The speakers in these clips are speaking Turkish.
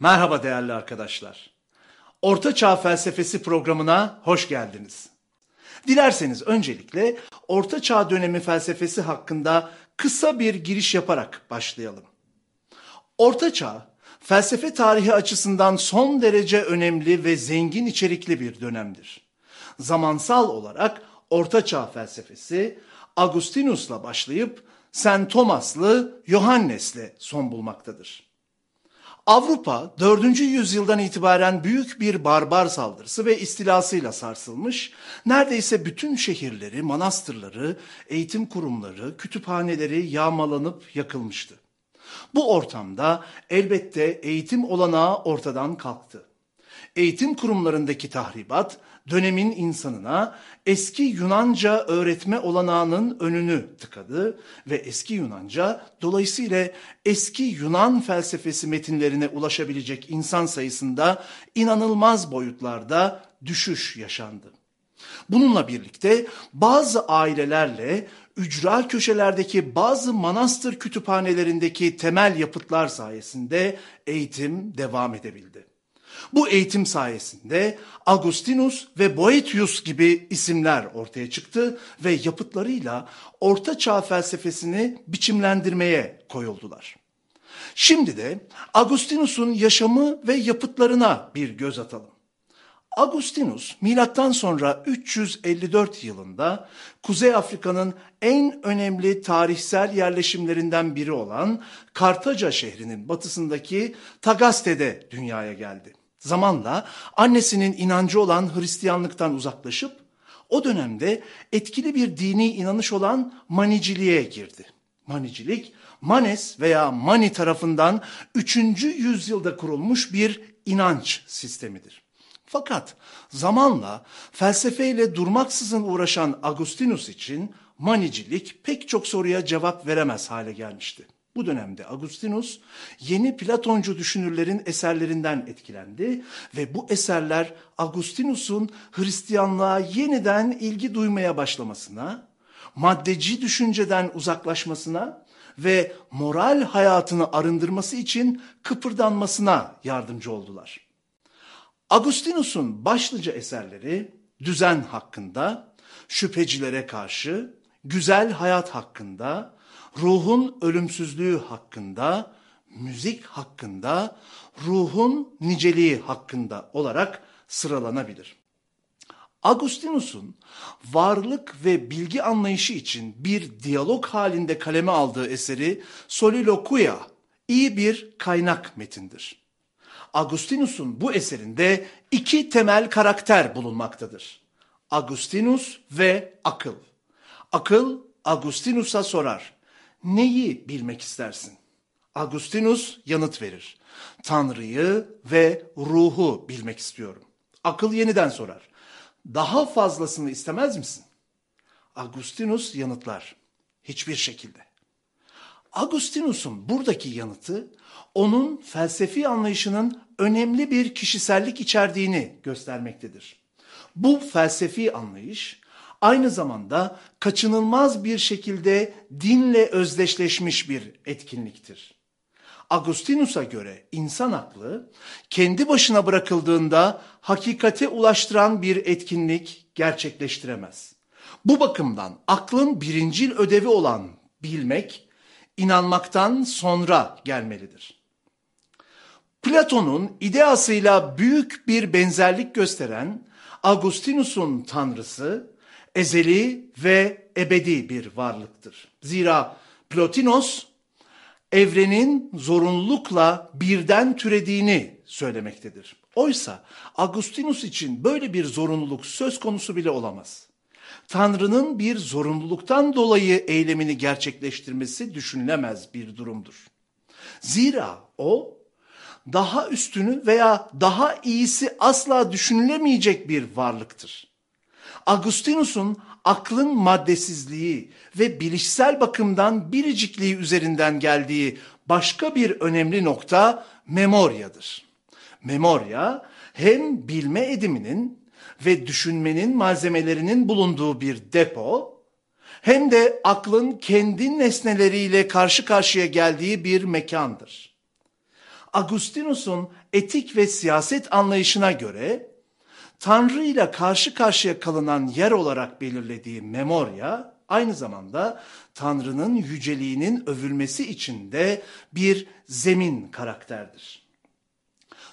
Merhaba değerli arkadaşlar. Orta Çağ Felsefesi programına hoş geldiniz. Dilerseniz öncelikle Orta Çağ dönemi felsefesi hakkında kısa bir giriş yaparak başlayalım. Orta Çağ, felsefe tarihi açısından son derece önemli ve zengin içerikli bir dönemdir. Zamansal olarak Orta Çağ felsefesi Agustinus'la başlayıp St. Thomas'lı Yohannes'le son bulmaktadır. Avrupa 4. yüzyıldan itibaren büyük bir barbar saldırısı ve istilasıyla sarsılmış, neredeyse bütün şehirleri, manastırları, eğitim kurumları, kütüphaneleri yağmalanıp yakılmıştı. Bu ortamda elbette eğitim olanağı ortadan kalktı. Eğitim kurumlarındaki tahribat dönemin insanına eski Yunanca öğretme olanağının önünü tıkadı ve eski Yunanca dolayısıyla eski Yunan felsefesi metinlerine ulaşabilecek insan sayısında inanılmaz boyutlarda düşüş yaşandı. Bununla birlikte bazı ailelerle ücra köşelerdeki bazı manastır kütüphanelerindeki temel yapıtlar sayesinde eğitim devam edebildi. Bu eğitim sayesinde Agustinus ve Boetius gibi isimler ortaya çıktı ve yapıtlarıyla Orta Çağ felsefesini biçimlendirmeye koyuldular. Şimdi de Agustinus'un yaşamı ve yapıtlarına bir göz atalım. Agustinus milattan sonra 354 yılında Kuzey Afrika'nın en önemli tarihsel yerleşimlerinden biri olan Kartaca şehrinin batısındaki Tagaste'de dünyaya geldi. Zamanla annesinin inancı olan Hristiyanlıktan uzaklaşıp o dönemde etkili bir dini inanış olan maniciliğe girdi. Manicilik, Manes veya Mani tarafından 3. yüzyılda kurulmuş bir inanç sistemidir. Fakat zamanla felsefeyle durmaksızın uğraşan Agustinus için manicilik pek çok soruya cevap veremez hale gelmişti. Bu dönemde Agustinus yeni Platoncu düşünürlerin eserlerinden etkilendi ve bu eserler Agustinus'un Hristiyanlığa yeniden ilgi duymaya başlamasına, maddeci düşünceden uzaklaşmasına ve moral hayatını arındırması için kıpırdanmasına yardımcı oldular. Agustinus'un başlıca eserleri düzen hakkında, şüphecilere karşı, güzel hayat hakkında, ruhun ölümsüzlüğü hakkında, müzik hakkında, ruhun niceliği hakkında olarak sıralanabilir. Agustinus'un varlık ve bilgi anlayışı için bir diyalog halinde kaleme aldığı eseri Soliloquia iyi bir kaynak metindir. Agustinus'un bu eserinde iki temel karakter bulunmaktadır. Agustinus ve akıl. Akıl Agustinus'a sorar. Neyi bilmek istersin? Agustinus yanıt verir. Tanrı'yı ve ruhu bilmek istiyorum. Akıl yeniden sorar. Daha fazlasını istemez misin? Agustinus yanıtlar. Hiçbir şekilde. Agustinus'un buradaki yanıtı onun felsefi anlayışının önemli bir kişisellik içerdiğini göstermektedir. Bu felsefi anlayış aynı zamanda kaçınılmaz bir şekilde dinle özdeşleşmiş bir etkinliktir. Agustinus'a göre insan aklı kendi başına bırakıldığında hakikate ulaştıran bir etkinlik gerçekleştiremez. Bu bakımdan aklın birincil ödevi olan bilmek, inanmaktan sonra gelmelidir. Platon'un ideasıyla büyük bir benzerlik gösteren Agustinus'un tanrısı ezeli ve ebedi bir varlıktır. Zira Plotinos evrenin zorunlulukla birden türediğini söylemektedir. Oysa Agustinus için böyle bir zorunluluk söz konusu bile olamaz. Tanrı'nın bir zorunluluktan dolayı eylemini gerçekleştirmesi düşünülemez bir durumdur. Zira o daha üstünü veya daha iyisi asla düşünülemeyecek bir varlıktır. Agustinus'un aklın maddesizliği ve bilişsel bakımdan biricikliği üzerinden geldiği başka bir önemli nokta memoryadır. Memorya hem bilme ediminin ve düşünmenin malzemelerinin bulunduğu bir depo hem de aklın kendi nesneleriyle karşı karşıya geldiği bir mekandır. Agustinus'un etik ve siyaset anlayışına göre Tanrı ile karşı karşıya kalınan yer olarak belirlediği memoria aynı zamanda Tanrı'nın yüceliğinin övülmesi için de bir zemin karakterdir.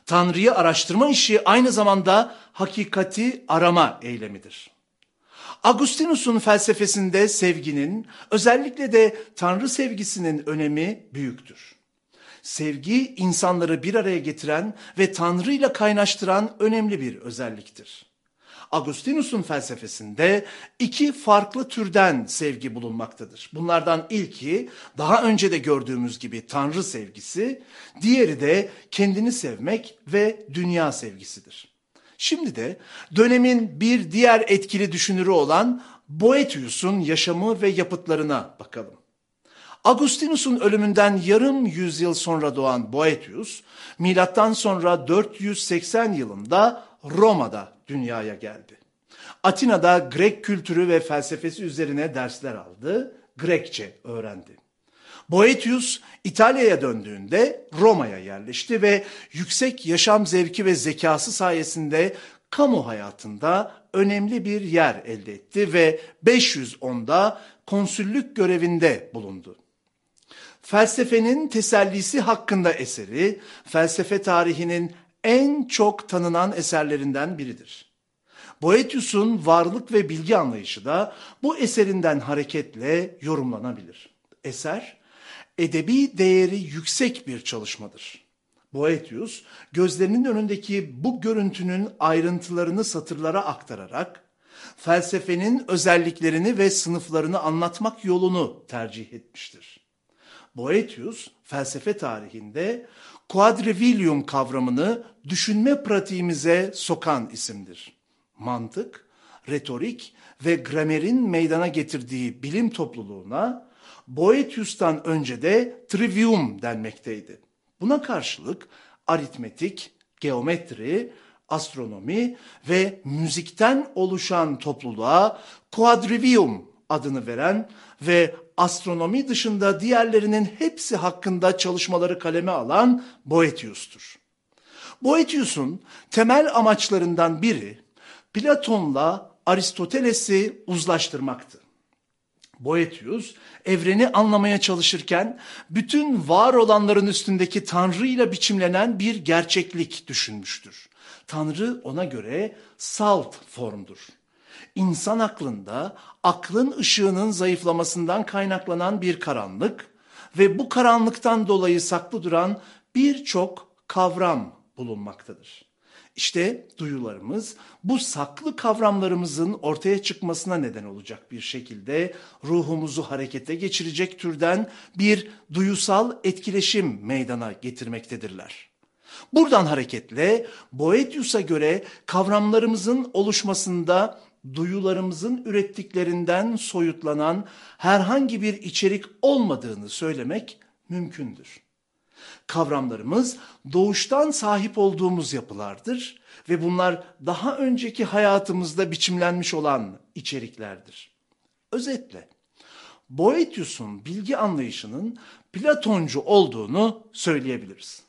Tanrı'yı araştırma işi aynı zamanda hakikati arama eylemidir. Agustinus'un felsefesinde sevginin, özellikle de Tanrı sevgisinin önemi büyüktür. Sevgi insanları bir araya getiren ve Tanrı ile kaynaştıran önemli bir özelliktir. Agustinus'un felsefesinde iki farklı türden sevgi bulunmaktadır. Bunlardan ilki daha önce de gördüğümüz gibi Tanrı sevgisi, diğeri de kendini sevmek ve dünya sevgisidir. Şimdi de dönemin bir diğer etkili düşünürü olan Boethius'un yaşamı ve yapıtlarına bakalım. Agustinus'un ölümünden yarım yüzyıl sonra doğan Boethius, milattan sonra 480 yılında Roma'da dünyaya geldi. Atina'da Grek kültürü ve felsefesi üzerine dersler aldı, Grekçe öğrendi. Boethius İtalya'ya döndüğünde Roma'ya yerleşti ve yüksek yaşam zevki ve zekası sayesinde kamu hayatında önemli bir yer elde etti ve 510'da konsüllük görevinde bulundu. Felsefenin tesellisi hakkında eseri, felsefe tarihinin en çok tanınan eserlerinden biridir. Boethius'un varlık ve bilgi anlayışı da bu eserinden hareketle yorumlanabilir. Eser, edebi değeri yüksek bir çalışmadır. Boethius, gözlerinin önündeki bu görüntünün ayrıntılarını satırlara aktararak, felsefenin özelliklerini ve sınıflarını anlatmak yolunu tercih etmiştir. Boethius, felsefe tarihinde quadrivium kavramını düşünme pratiğimize sokan isimdir. Mantık, retorik ve gramerin meydana getirdiği bilim topluluğuna Boethius'tan önce de trivium denmekteydi. Buna karşılık aritmetik, geometri, astronomi ve müzikten oluşan topluluğa quadrivium adını veren ve astronomi dışında diğerlerinin hepsi hakkında çalışmaları kaleme alan Boethius'tur. Boethius'un temel amaçlarından biri Platon'la Aristoteles'i uzlaştırmaktı. Boethius evreni anlamaya çalışırken bütün var olanların üstündeki Tanrı ile biçimlenen bir gerçeklik düşünmüştür. Tanrı ona göre salt formdur. İnsan aklında aklın ışığının zayıflamasından kaynaklanan bir karanlık ve bu karanlıktan dolayı saklı duran birçok kavram bulunmaktadır. İşte duyularımız bu saklı kavramlarımızın ortaya çıkmasına neden olacak bir şekilde ruhumuzu harekete geçirecek türden bir duyusal etkileşim meydana getirmektedirler. Buradan hareketle Boethius'a göre kavramlarımızın oluşmasında duyularımızın ürettiklerinden soyutlanan herhangi bir içerik olmadığını söylemek mümkündür. Kavramlarımız doğuştan sahip olduğumuz yapılardır ve bunlar daha önceki hayatımızda biçimlenmiş olan içeriklerdir. Özetle, Boethius'un bilgi anlayışının Platoncu olduğunu söyleyebiliriz.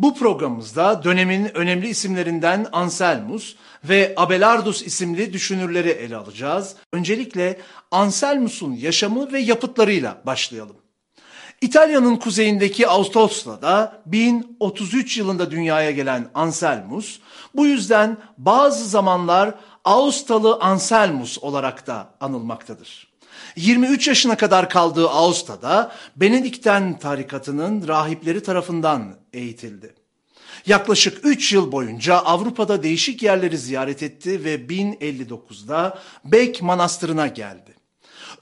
Bu programımızda dönemin önemli isimlerinden Anselmus ve Abelardus isimli düşünürleri ele alacağız. Öncelikle Anselmus'un yaşamı ve yapıtlarıyla başlayalım. İtalya'nın kuzeyindeki Ağustos'ta 1033 yılında dünyaya gelen Anselmus, bu yüzden bazı zamanlar Ağustalı Anselmus olarak da anılmaktadır. 23 yaşına kadar kaldığı Ağustos'ta Benedikten tarikatının rahipleri tarafından eğitildi. Yaklaşık 3 yıl boyunca Avrupa'da değişik yerleri ziyaret etti ve 1059'da Bek Manastırı'na geldi.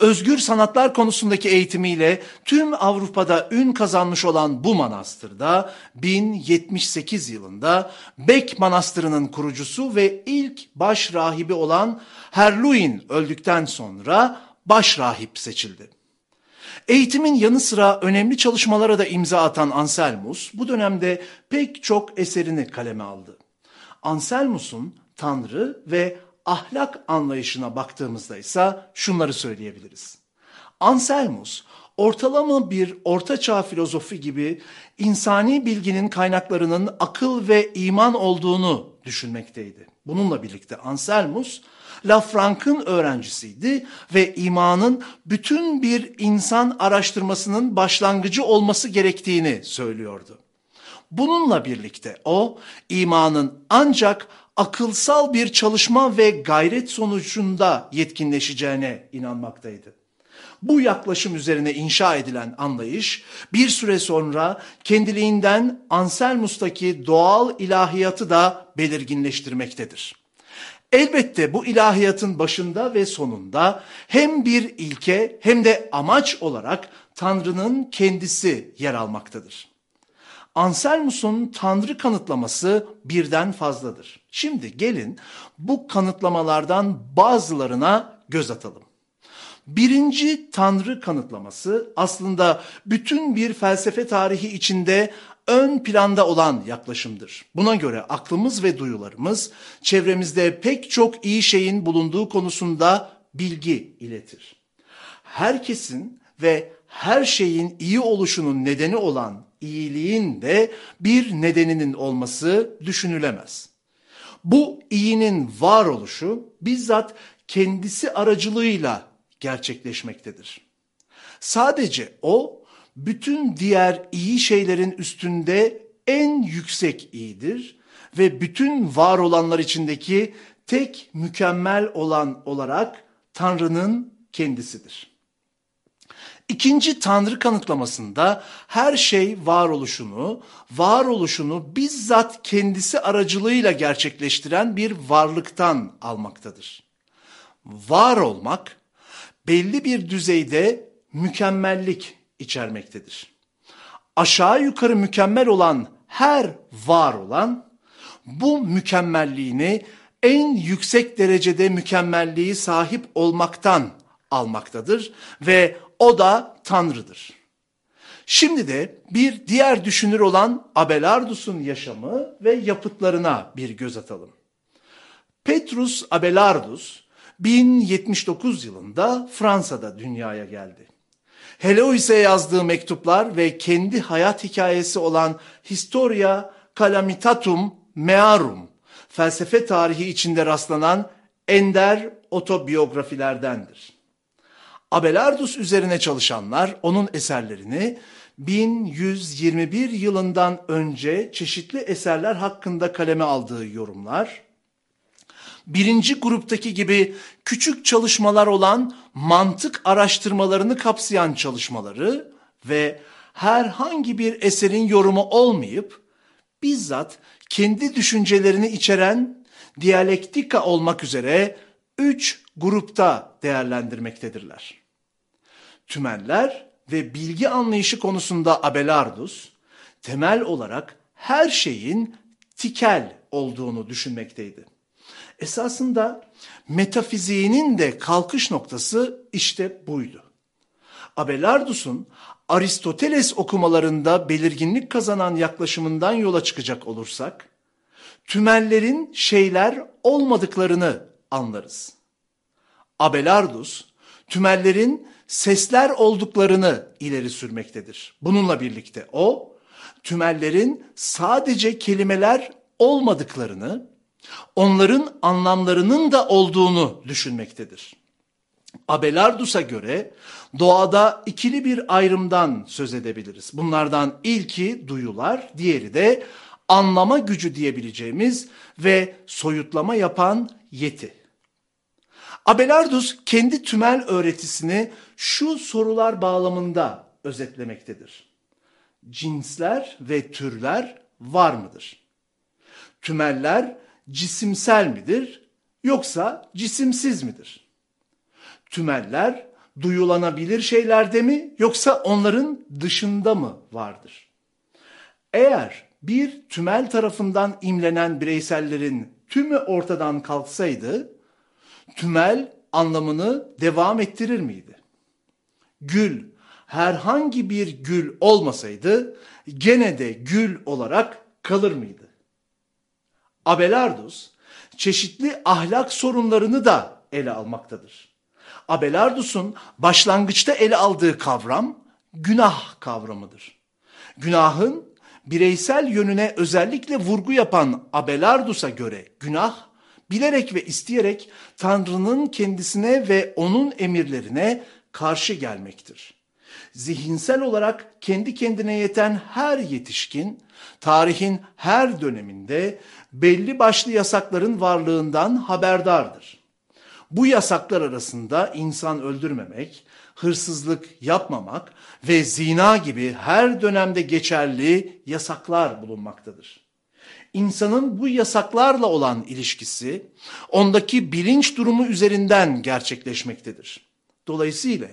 Özgür sanatlar konusundaki eğitimiyle tüm Avrupa'da ün kazanmış olan bu manastırda 1078 yılında Bek Manastırı'nın kurucusu ve ilk baş rahibi olan Herluin öldükten sonra baş rahip seçildi. Eğitimin yanı sıra önemli çalışmalara da imza atan Anselmus bu dönemde pek çok eserini kaleme aldı. Anselmus'un Tanrı ve ahlak anlayışına baktığımızda ise şunları söyleyebiliriz. Anselmus ortalama bir ortaçağ filozofu gibi insani bilginin kaynaklarının akıl ve iman olduğunu düşünmekteydi. Bununla birlikte Anselmus Lafranc'ın öğrencisiydi ve imanın bütün bir insan araştırmasının başlangıcı olması gerektiğini söylüyordu. Bununla birlikte o imanın ancak akılsal bir çalışma ve gayret sonucunda yetkinleşeceğine inanmaktaydı. Bu yaklaşım üzerine inşa edilen anlayış bir süre sonra kendiliğinden Anselmus'taki doğal ilahiyatı da belirginleştirmektedir. Elbette bu ilahiyatın başında ve sonunda hem bir ilke hem de amaç olarak Tanrı'nın kendisi yer almaktadır. Anselmus'un Tanrı kanıtlaması birden fazladır. Şimdi gelin bu kanıtlamalardan bazılarına göz atalım. Birinci Tanrı kanıtlaması aslında bütün bir felsefe tarihi içinde ön planda olan yaklaşımdır. Buna göre aklımız ve duyularımız çevremizde pek çok iyi şeyin bulunduğu konusunda bilgi iletir. Herkesin ve her şeyin iyi oluşunun nedeni olan iyiliğin de bir nedeninin olması düşünülemez. Bu iyinin varoluşu bizzat kendisi aracılığıyla gerçekleşmektedir. Sadece o bütün diğer iyi şeylerin üstünde en yüksek iyidir ve bütün var olanlar içindeki tek mükemmel olan olarak Tanrı'nın kendisidir. İkinci Tanrı kanıtlamasında her şey varoluşunu, varoluşunu bizzat kendisi aracılığıyla gerçekleştiren bir varlıktan almaktadır. Var olmak belli bir düzeyde mükemmellik içermektedir. Aşağı yukarı mükemmel olan her var olan bu mükemmelliğini en yüksek derecede mükemmelliği sahip olmaktan almaktadır ve o da Tanrı'dır. Şimdi de bir diğer düşünür olan Abelardus'un yaşamı ve yapıtlarına bir göz atalım. Petrus Abelardus 1079 yılında Fransa'da dünyaya geldi. Helois'e yazdığı mektuplar ve kendi hayat hikayesi olan Historia Calamitatum Mearum, felsefe tarihi içinde rastlanan ender otobiyografilerdendir. Abelardus üzerine çalışanlar onun eserlerini 1121 yılından önce çeşitli eserler hakkında kaleme aldığı yorumlar, birinci gruptaki gibi küçük çalışmalar olan mantık araştırmalarını kapsayan çalışmaları ve herhangi bir eserin yorumu olmayıp bizzat kendi düşüncelerini içeren diyalektika olmak üzere üç grupta değerlendirmektedirler. Tümeller ve bilgi anlayışı konusunda Abelardus temel olarak her şeyin tikel olduğunu düşünmekteydi. Esasında metafiziğinin de kalkış noktası işte buydu. Abelardus'un Aristoteles okumalarında belirginlik kazanan yaklaşımından yola çıkacak olursak, tümellerin şeyler olmadıklarını anlarız. Abelardus, tümellerin sesler olduklarını ileri sürmektedir. Bununla birlikte o, tümellerin sadece kelimeler olmadıklarını, onların anlamlarının da olduğunu düşünmektedir. Abelardus'a göre doğada ikili bir ayrımdan söz edebiliriz. Bunlardan ilki duyular, diğeri de anlama gücü diyebileceğimiz ve soyutlama yapan yeti. Abelardus kendi tümel öğretisini şu sorular bağlamında özetlemektedir. Cinsler ve türler var mıdır? Tümeller cisimsel midir yoksa cisimsiz midir? Tümeller duyulanabilir şeylerde mi yoksa onların dışında mı vardır? Eğer bir tümel tarafından imlenen bireysellerin tümü ortadan kalksaydı, tümel anlamını devam ettirir miydi? Gül, herhangi bir gül olmasaydı gene de gül olarak kalır mıydı? Abelardus çeşitli ahlak sorunlarını da ele almaktadır. Abelardus'un başlangıçta ele aldığı kavram günah kavramıdır. Günahın bireysel yönüne özellikle vurgu yapan Abelardus'a göre günah, bilerek ve isteyerek Tanrı'nın kendisine ve onun emirlerine karşı gelmektir. Zihinsel olarak kendi kendine yeten her yetişkin, tarihin her döneminde belli başlı yasakların varlığından haberdardır. Bu yasaklar arasında insan öldürmemek, hırsızlık yapmamak ve zina gibi her dönemde geçerli yasaklar bulunmaktadır. İnsanın bu yasaklarla olan ilişkisi ondaki bilinç durumu üzerinden gerçekleşmektedir. Dolayısıyla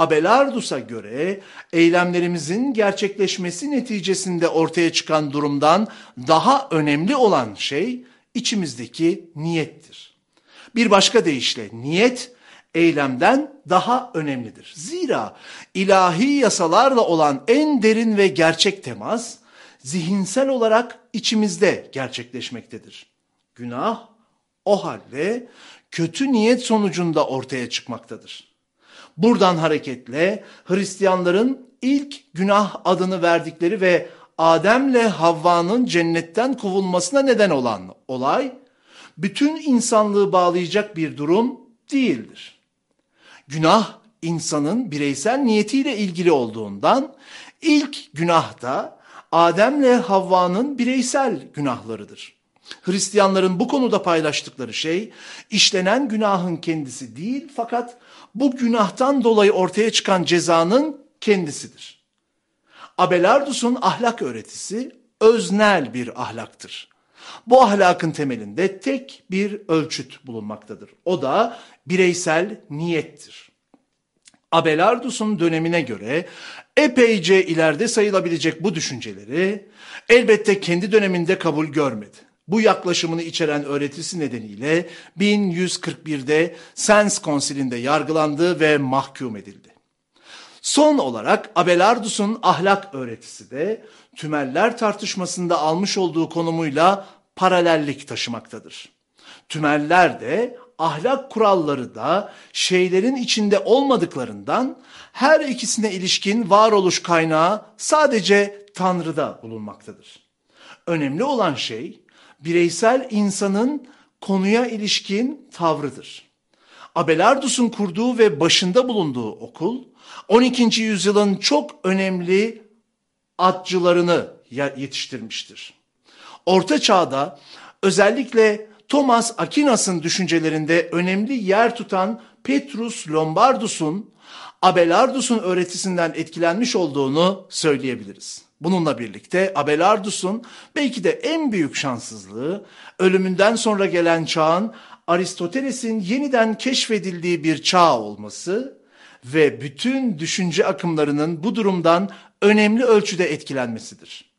Abelardus'a göre eylemlerimizin gerçekleşmesi neticesinde ortaya çıkan durumdan daha önemli olan şey içimizdeki niyettir. Bir başka deyişle niyet eylemden daha önemlidir. Zira ilahi yasalarla olan en derin ve gerçek temas zihinsel olarak içimizde gerçekleşmektedir. Günah o halde kötü niyet sonucunda ortaya çıkmaktadır. Buradan hareketle Hristiyanların ilk günah adını verdikleri ve Adem'le Havva'nın cennetten kovulmasına neden olan olay bütün insanlığı bağlayacak bir durum değildir. Günah insanın bireysel niyetiyle ilgili olduğundan ilk günah da Adem'le Havva'nın bireysel günahlarıdır. Hristiyanların bu konuda paylaştıkları şey işlenen günahın kendisi değil fakat bu günahtan dolayı ortaya çıkan cezanın kendisidir. Abelardus'un ahlak öğretisi öznel bir ahlaktır. Bu ahlakın temelinde tek bir ölçüt bulunmaktadır. O da bireysel niyettir. Abelardus'un dönemine göre epeyce ileride sayılabilecek bu düşünceleri elbette kendi döneminde kabul görmedi. Bu yaklaşımını içeren öğretisi nedeniyle 1141'de Sens Konsili'nde yargılandı ve mahkum edildi. Son olarak Abelardus'un ahlak öğretisi de tümeller tartışmasında almış olduğu konumuyla paralellik taşımaktadır. Tümeller de ahlak kuralları da şeylerin içinde olmadıklarından her ikisine ilişkin varoluş kaynağı sadece Tanrı'da bulunmaktadır. Önemli olan şey bireysel insanın konuya ilişkin tavrıdır. Abelardus'un kurduğu ve başında bulunduğu okul 12. yüzyılın çok önemli atçılarını yetiştirmiştir. Orta çağda özellikle Thomas Aquinas'ın düşüncelerinde önemli yer tutan Petrus Lombardus'un Abelardus'un öğretisinden etkilenmiş olduğunu söyleyebiliriz. Bununla birlikte Abelardus'un belki de en büyük şanssızlığı ölümünden sonra gelen çağın Aristoteles'in yeniden keşfedildiği bir çağ olması ve bütün düşünce akımlarının bu durumdan önemli ölçüde etkilenmesidir.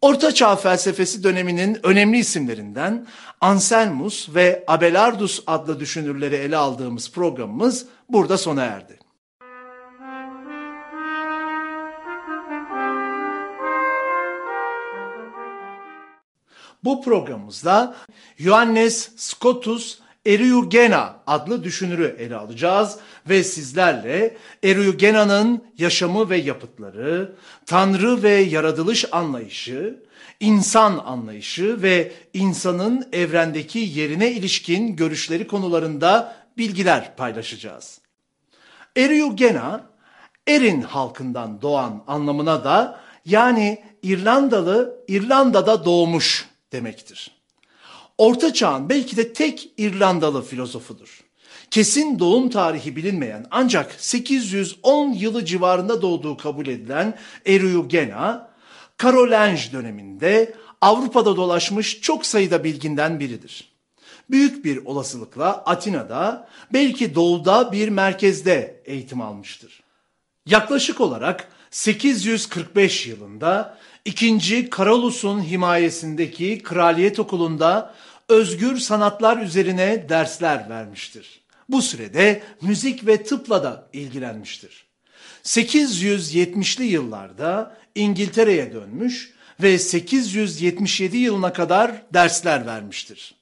Orta Çağ felsefesi döneminin önemli isimlerinden Anselmus ve Abelardus adlı düşünürleri ele aldığımız programımız burada sona erdi. Bu programımızda Johannes Scotus Eriugena adlı düşünürü ele alacağız ve sizlerle Eriugena'nın yaşamı ve yapıtları, Tanrı ve yaratılış anlayışı, insan anlayışı ve insanın evrendeki yerine ilişkin görüşleri konularında bilgiler paylaşacağız. Eriugena, Erin halkından doğan anlamına da yani İrlandalı İrlanda'da doğmuş demektir. Orta Çağ'ın belki de tek İrlandalı filozofudur. Kesin doğum tarihi bilinmeyen ancak 810 yılı civarında doğduğu kabul edilen Eriugena, Karolinj döneminde Avrupa'da dolaşmış çok sayıda bilginden biridir. Büyük bir olasılıkla Atina'da, belki doğuda bir merkezde eğitim almıştır. Yaklaşık olarak 845 yılında 2. Karalus'un himayesindeki Kraliyet Okulu'nda özgür sanatlar üzerine dersler vermiştir. Bu sürede müzik ve tıpla da ilgilenmiştir. 870'li yıllarda İngiltere'ye dönmüş ve 877 yılına kadar dersler vermiştir.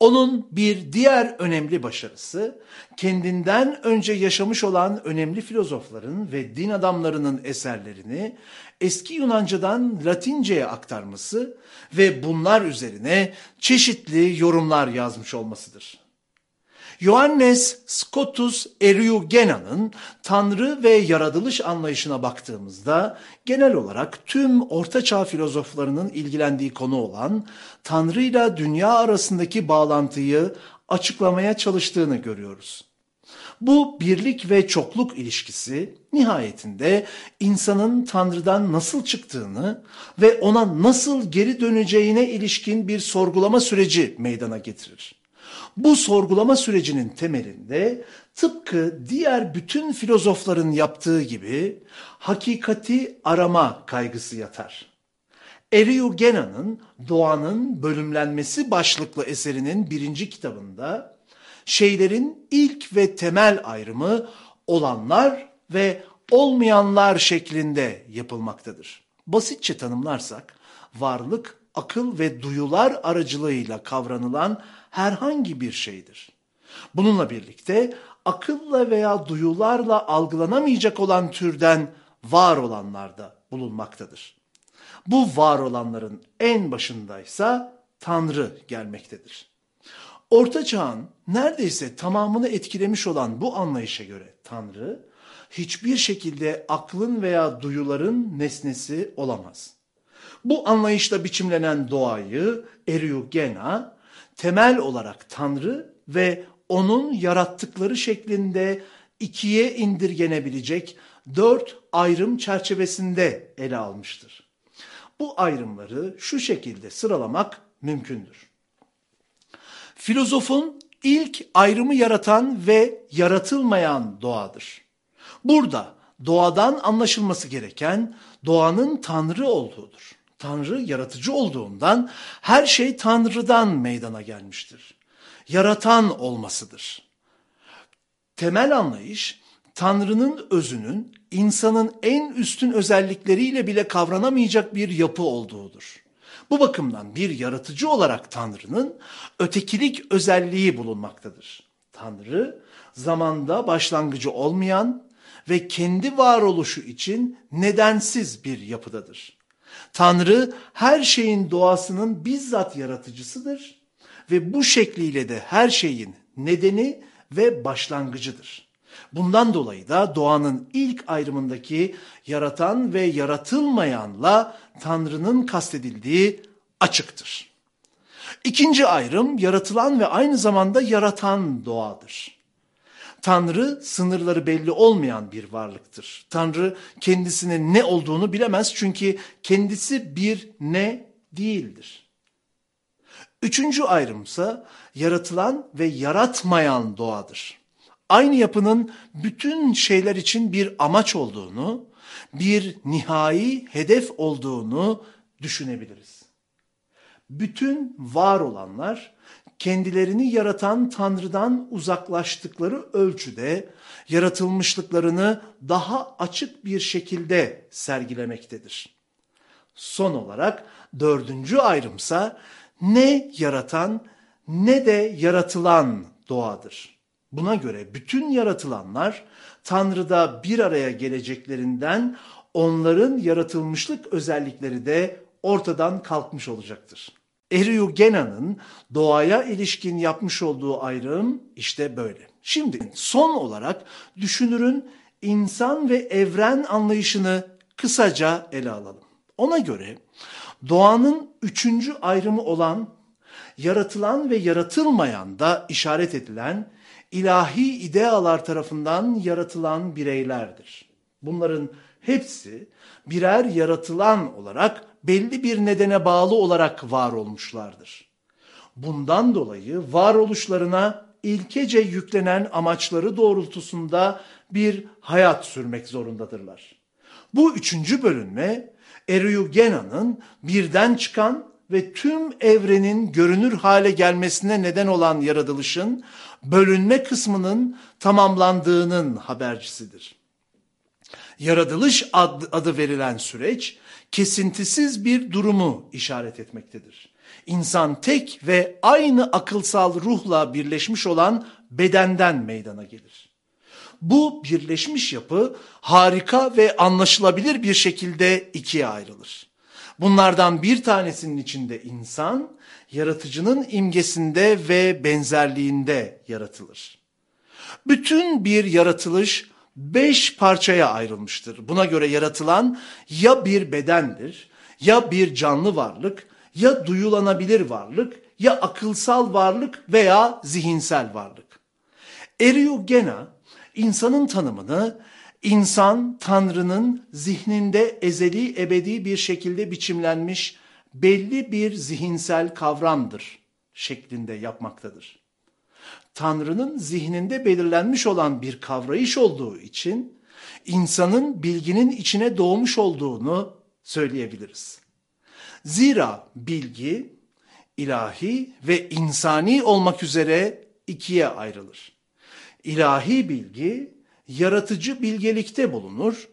Onun bir diğer önemli başarısı, kendinden önce yaşamış olan önemli filozofların ve din adamlarının eserlerini eski Yunancadan Latince'ye aktarması ve bunlar üzerine çeşitli yorumlar yazmış olmasıdır. Johannes Scotus Eriugena'nın Tanrı ve yaratılış anlayışına baktığımızda genel olarak tüm ortaçağ filozoflarının ilgilendiği konu olan Tanrı ile dünya arasındaki bağlantıyı açıklamaya çalıştığını görüyoruz. Bu birlik ve çokluk ilişkisi nihayetinde insanın Tanrı'dan nasıl çıktığını ve ona nasıl geri döneceğine ilişkin bir sorgulama süreci meydana getirir. Bu sorgulama sürecinin temelinde tıpkı diğer bütün filozofların yaptığı gibi hakikati arama kaygısı yatar. Eriugena'nın Doğanın Bölümlenmesi başlıklı eserinin birinci kitabında şeylerin ilk ve temel ayrımı olanlar ve olmayanlar şeklinde yapılmaktadır. Basitçe tanımlarsak varlık akıl ve duyular aracılığıyla kavranılan herhangi bir şeydir. Bununla birlikte akılla veya duyularla algılanamayacak olan türden var olanlar da bulunmaktadır. Bu var olanların en başındaysa Tanrı gelmektedir. Orta Çağ'ın neredeyse tamamını etkilemiş olan bu anlayışa göre Tanrı hiçbir şekilde aklın veya duyuların nesnesi olamaz. Bu anlayışla biçimlenen doğayı Eriugena temel olarak Tanrı ve onun yarattıkları şeklinde ikiye indirgenebilecek dört ayrım çerçevesinde ele almıştır. Bu ayrımları şu şekilde sıralamak mümkündür. Filozofun ilk ayrımı yaratan ve yaratılmayan doğadır. Burada doğadan anlaşılması gereken doğanın Tanrı olduğudur. Tanrı yaratıcı olduğundan her şey Tanrı'dan meydana gelmiştir. Yaratan olmasıdır. Temel anlayış Tanrı'nın özünün insanın en üstün özellikleriyle bile kavranamayacak bir yapı olduğudur. Bu bakımdan bir yaratıcı olarak Tanrı'nın ötekilik özelliği bulunmaktadır. Tanrı zamanda başlangıcı olmayan ve kendi varoluşu için nedensiz bir yapıdadır. Tanrı her şeyin doğasının bizzat yaratıcısıdır ve bu şekliyle de her şeyin nedeni ve başlangıcıdır. Bundan dolayı da doğanın ilk ayrımındaki yaratan ve yaratılmayanla Tanrı'nın kastedildiği açıktır. İkinci ayrım yaratılan ve aynı zamanda yaratan doğadır. Tanrı sınırları belli olmayan bir varlıktır. Tanrı kendisinin ne olduğunu bilemez çünkü kendisi bir ne değildir. Üçüncü ayrımsa yaratılan ve yaratmayan doğadır. Aynı yapının bütün şeyler için bir amaç olduğunu, bir nihai hedef olduğunu düşünebiliriz. Bütün var olanlar kendilerini yaratan Tanrı'dan uzaklaştıkları ölçüde yaratılmışlıklarını daha açık bir şekilde sergilemektedir. Son olarak dördüncü ayrımsa ne yaratan ne de yaratılan doğadır. Buna göre bütün yaratılanlar Tanrı'da bir araya geleceklerinden onların yaratılmışlık özellikleri de ortadan kalkmış olacaktır. Eriugena'nın doğaya ilişkin yapmış olduğu ayrım işte böyle. Şimdi son olarak düşünürün insan ve evren anlayışını kısaca ele alalım. Ona göre doğanın üçüncü ayrımı olan yaratılan ve yaratılmayan da işaret edilen ilahi idealar tarafından yaratılan bireylerdir. Bunların hepsi birer yaratılan olarak belli bir nedene bağlı olarak var olmuşlardır. Bundan dolayı varoluşlarına ilkece yüklenen amaçları doğrultusunda bir hayat sürmek zorundadırlar. Bu üçüncü bölünme Eriugena'nın birden çıkan ve tüm evrenin görünür hale gelmesine neden olan yaratılışın bölünme kısmının tamamlandığının habercisidir. Yaratılış adı, adı verilen süreç kesintisiz bir durumu işaret etmektedir. İnsan tek ve aynı akılsal ruhla birleşmiş olan bedenden meydana gelir. Bu birleşmiş yapı harika ve anlaşılabilir bir şekilde ikiye ayrılır. Bunlardan bir tanesinin içinde insan, yaratıcının imgesinde ve benzerliğinde yaratılır. Bütün bir yaratılış beş parçaya ayrılmıştır. Buna göre yaratılan ya bir bedendir, ya bir canlı varlık, ya duyulanabilir varlık, ya akılsal varlık veya zihinsel varlık. Eriugena insanın tanımını insan Tanrı'nın zihninde ezeli ebedi bir şekilde biçimlenmiş belli bir zihinsel kavramdır şeklinde yapmaktadır. Tanrı'nın zihninde belirlenmiş olan bir kavrayış olduğu için insanın bilginin içine doğmuş olduğunu söyleyebiliriz. Zira bilgi ilahi ve insani olmak üzere ikiye ayrılır. İlahi bilgi yaratıcı bilgelikte bulunur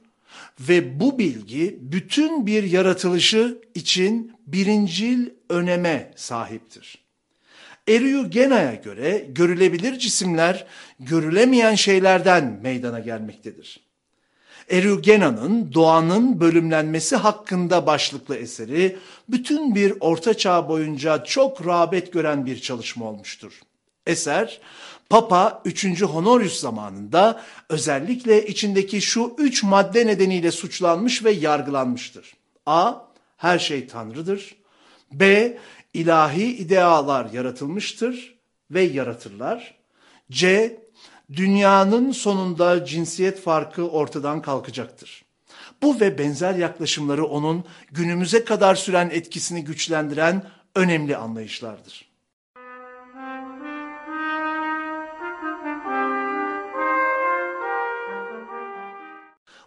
ve bu bilgi bütün bir yaratılışı için birincil öneme sahiptir. Eriugena'ya göre görülebilir cisimler görülemeyen şeylerden meydana gelmektedir. Eriugena'nın doğanın bölümlenmesi hakkında başlıklı eseri bütün bir orta çağ boyunca çok rağbet gören bir çalışma olmuştur. Eser Papa 3. Honorius zamanında özellikle içindeki şu üç madde nedeniyle suçlanmış ve yargılanmıştır. A. Her şey Tanrı'dır. B. ilahi idealar yaratılmıştır ve yaratırlar. C. Dünyanın sonunda cinsiyet farkı ortadan kalkacaktır. Bu ve benzer yaklaşımları onun günümüze kadar süren etkisini güçlendiren önemli anlayışlardır.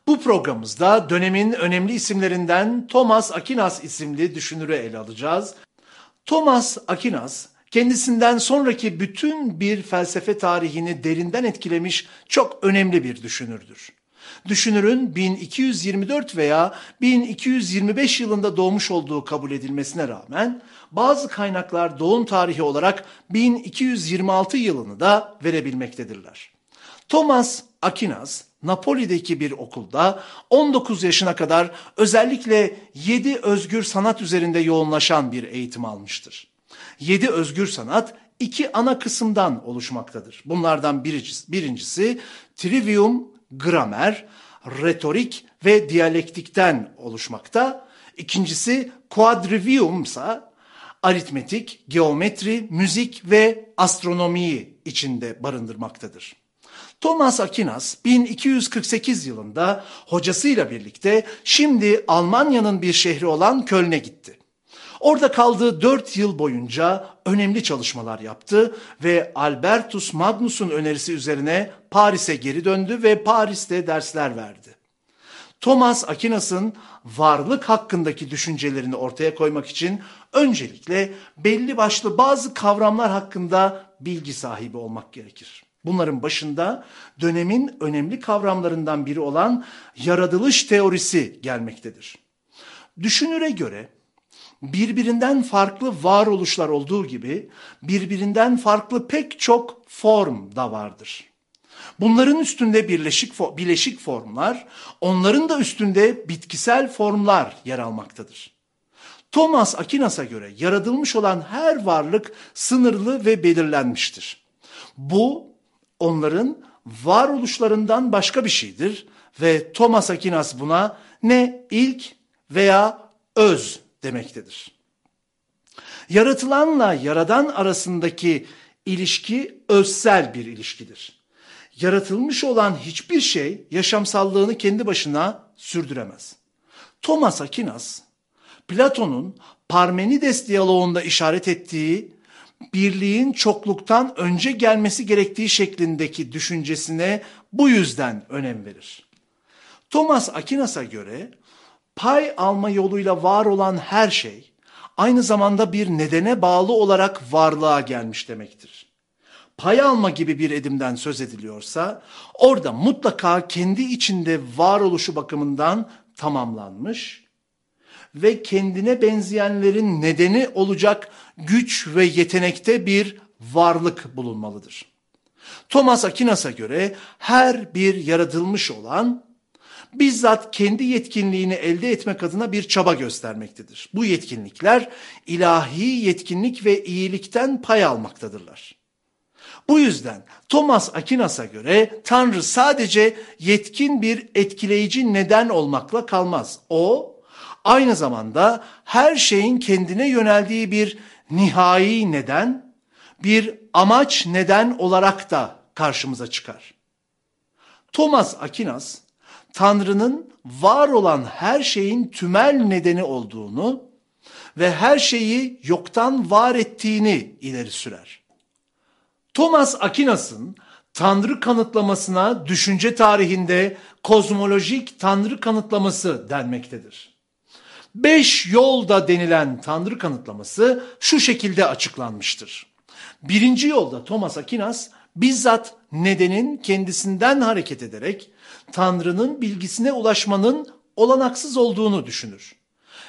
Bu programımızda dönemin önemli isimlerinden Thomas Aquinas isimli düşünürü ele alacağız. Thomas Aquinas kendisinden sonraki bütün bir felsefe tarihini derinden etkilemiş çok önemli bir düşünürdür. Düşünürün 1224 veya 1225 yılında doğmuş olduğu kabul edilmesine rağmen bazı kaynaklar doğum tarihi olarak 1226 yılını da verebilmektedirler. Thomas Aquinas Napoli'deki bir okulda 19 yaşına kadar özellikle 7 özgür sanat üzerinde yoğunlaşan bir eğitim almıştır. 7 özgür sanat iki ana kısımdan oluşmaktadır. Bunlardan birincisi, trivium, gramer, retorik ve diyalektikten oluşmakta. İkincisi quadrivium ise aritmetik, geometri, müzik ve astronomiyi içinde barındırmaktadır. Thomas Aquinas 1248 yılında hocasıyla birlikte şimdi Almanya'nın bir şehri olan Köln'e gitti. Orada kaldığı 4 yıl boyunca önemli çalışmalar yaptı ve Albertus Magnus'un önerisi üzerine Paris'e geri döndü ve Paris'te dersler verdi. Thomas Aquinas'ın varlık hakkındaki düşüncelerini ortaya koymak için öncelikle belli başlı bazı kavramlar hakkında bilgi sahibi olmak gerekir. Bunların başında dönemin önemli kavramlarından biri olan yaratılış teorisi gelmektedir. Düşünüre göre birbirinden farklı varoluşlar olduğu gibi birbirinden farklı pek çok form da vardır. Bunların üstünde birleşik bileşik formlar, onların da üstünde bitkisel formlar yer almaktadır. Thomas Aquinas'a göre yaratılmış olan her varlık sınırlı ve belirlenmiştir. Bu onların varoluşlarından başka bir şeydir ve Thomas Aquinas buna ne ilk veya öz demektedir. Yaratılanla yaradan arasındaki ilişki özsel bir ilişkidir. Yaratılmış olan hiçbir şey yaşamsallığını kendi başına sürdüremez. Thomas Aquinas, Platon'un Parmenides diyaloğunda işaret ettiği birliğin çokluktan önce gelmesi gerektiği şeklindeki düşüncesine bu yüzden önem verir. Thomas Aquinas'a göre pay alma yoluyla var olan her şey aynı zamanda bir nedene bağlı olarak varlığa gelmiş demektir. Pay alma gibi bir edimden söz ediliyorsa orada mutlaka kendi içinde varoluşu bakımından tamamlanmış ve kendine benzeyenlerin nedeni olacak güç ve yetenekte bir varlık bulunmalıdır. Thomas Aquinas'a göre her bir yaratılmış olan bizzat kendi yetkinliğini elde etmek adına bir çaba göstermektedir. Bu yetkinlikler ilahi yetkinlik ve iyilikten pay almaktadırlar. Bu yüzden Thomas Aquinas'a göre Tanrı sadece yetkin bir etkileyici neden olmakla kalmaz. O aynı zamanda her şeyin kendine yöneldiği bir nihai neden, bir amaç neden olarak da karşımıza çıkar. Thomas Aquinas Tanrı'nın var olan her şeyin tümel nedeni olduğunu ve her şeyi yoktan var ettiğini ileri sürer. Thomas Aquinas'ın Tanrı kanıtlamasına düşünce tarihinde kozmolojik Tanrı kanıtlaması denmektedir. Beş yolda denilen Tanrı kanıtlaması şu şekilde açıklanmıştır. Birinci yolda Thomas Aquinas bizzat nedenin kendisinden hareket ederek Tanrı'nın bilgisine ulaşmanın olanaksız olduğunu düşünür.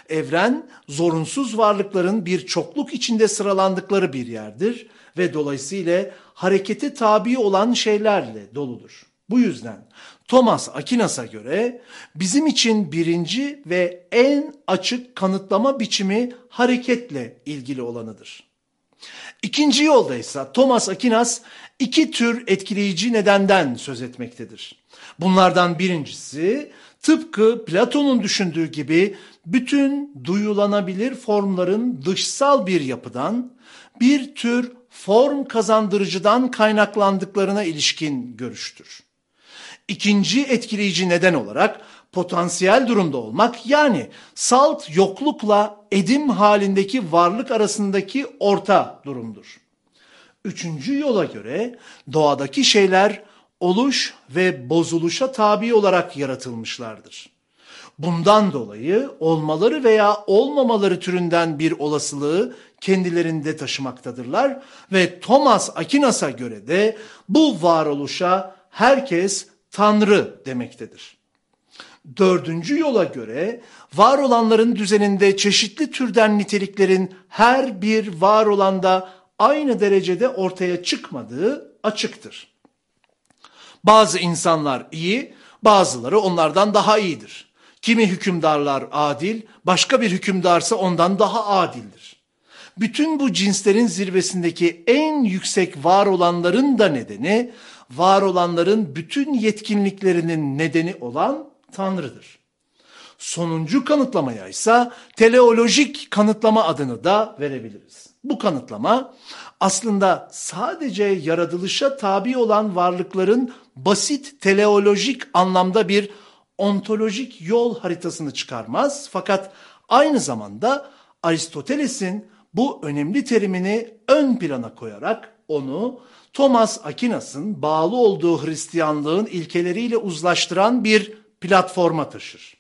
Evren zorunsuz varlıkların bir çokluk içinde sıralandıkları bir yerdir ve dolayısıyla harekete tabi olan şeylerle doludur. Bu yüzden Thomas Aquinas'a göre bizim için birinci ve en açık kanıtlama biçimi hareketle ilgili olanıdır. İkinci yolda ise Thomas Aquinas iki tür etkileyici nedenden söz etmektedir. Bunlardan birincisi tıpkı Platon'un düşündüğü gibi bütün duyulanabilir formların dışsal bir yapıdan bir tür form kazandırıcıdan kaynaklandıklarına ilişkin görüştür. İkinci etkileyici neden olarak potansiyel durumda olmak yani salt yoklukla edim halindeki varlık arasındaki orta durumdur. Üçüncü yola göre doğadaki şeyler oluş ve bozuluşa tabi olarak yaratılmışlardır. Bundan dolayı olmaları veya olmamaları türünden bir olasılığı kendilerinde taşımaktadırlar ve Thomas Aquinas'a göre de bu varoluşa herkes Tanrı demektedir. Dördüncü yola göre var olanların düzeninde çeşitli türden niteliklerin her bir var olanda aynı derecede ortaya çıkmadığı açıktır. Bazı insanlar iyi, bazıları onlardan daha iyidir. Kimi hükümdarlar adil, başka bir hükümdarsa ondan daha adildir. Bütün bu cinslerin zirvesindeki en yüksek var olanların da nedeni, var olanların bütün yetkinliklerinin nedeni olan Tanrı'dır. Sonuncu kanıtlamaya ise teleolojik kanıtlama adını da verebiliriz. Bu kanıtlama aslında sadece yaratılışa tabi olan varlıkların basit teleolojik anlamda bir ontolojik yol haritasını çıkarmaz fakat aynı zamanda Aristoteles'in bu önemli terimini ön plana koyarak onu Thomas Aquinas'ın bağlı olduğu Hristiyanlığın ilkeleriyle uzlaştıran bir platforma taşır.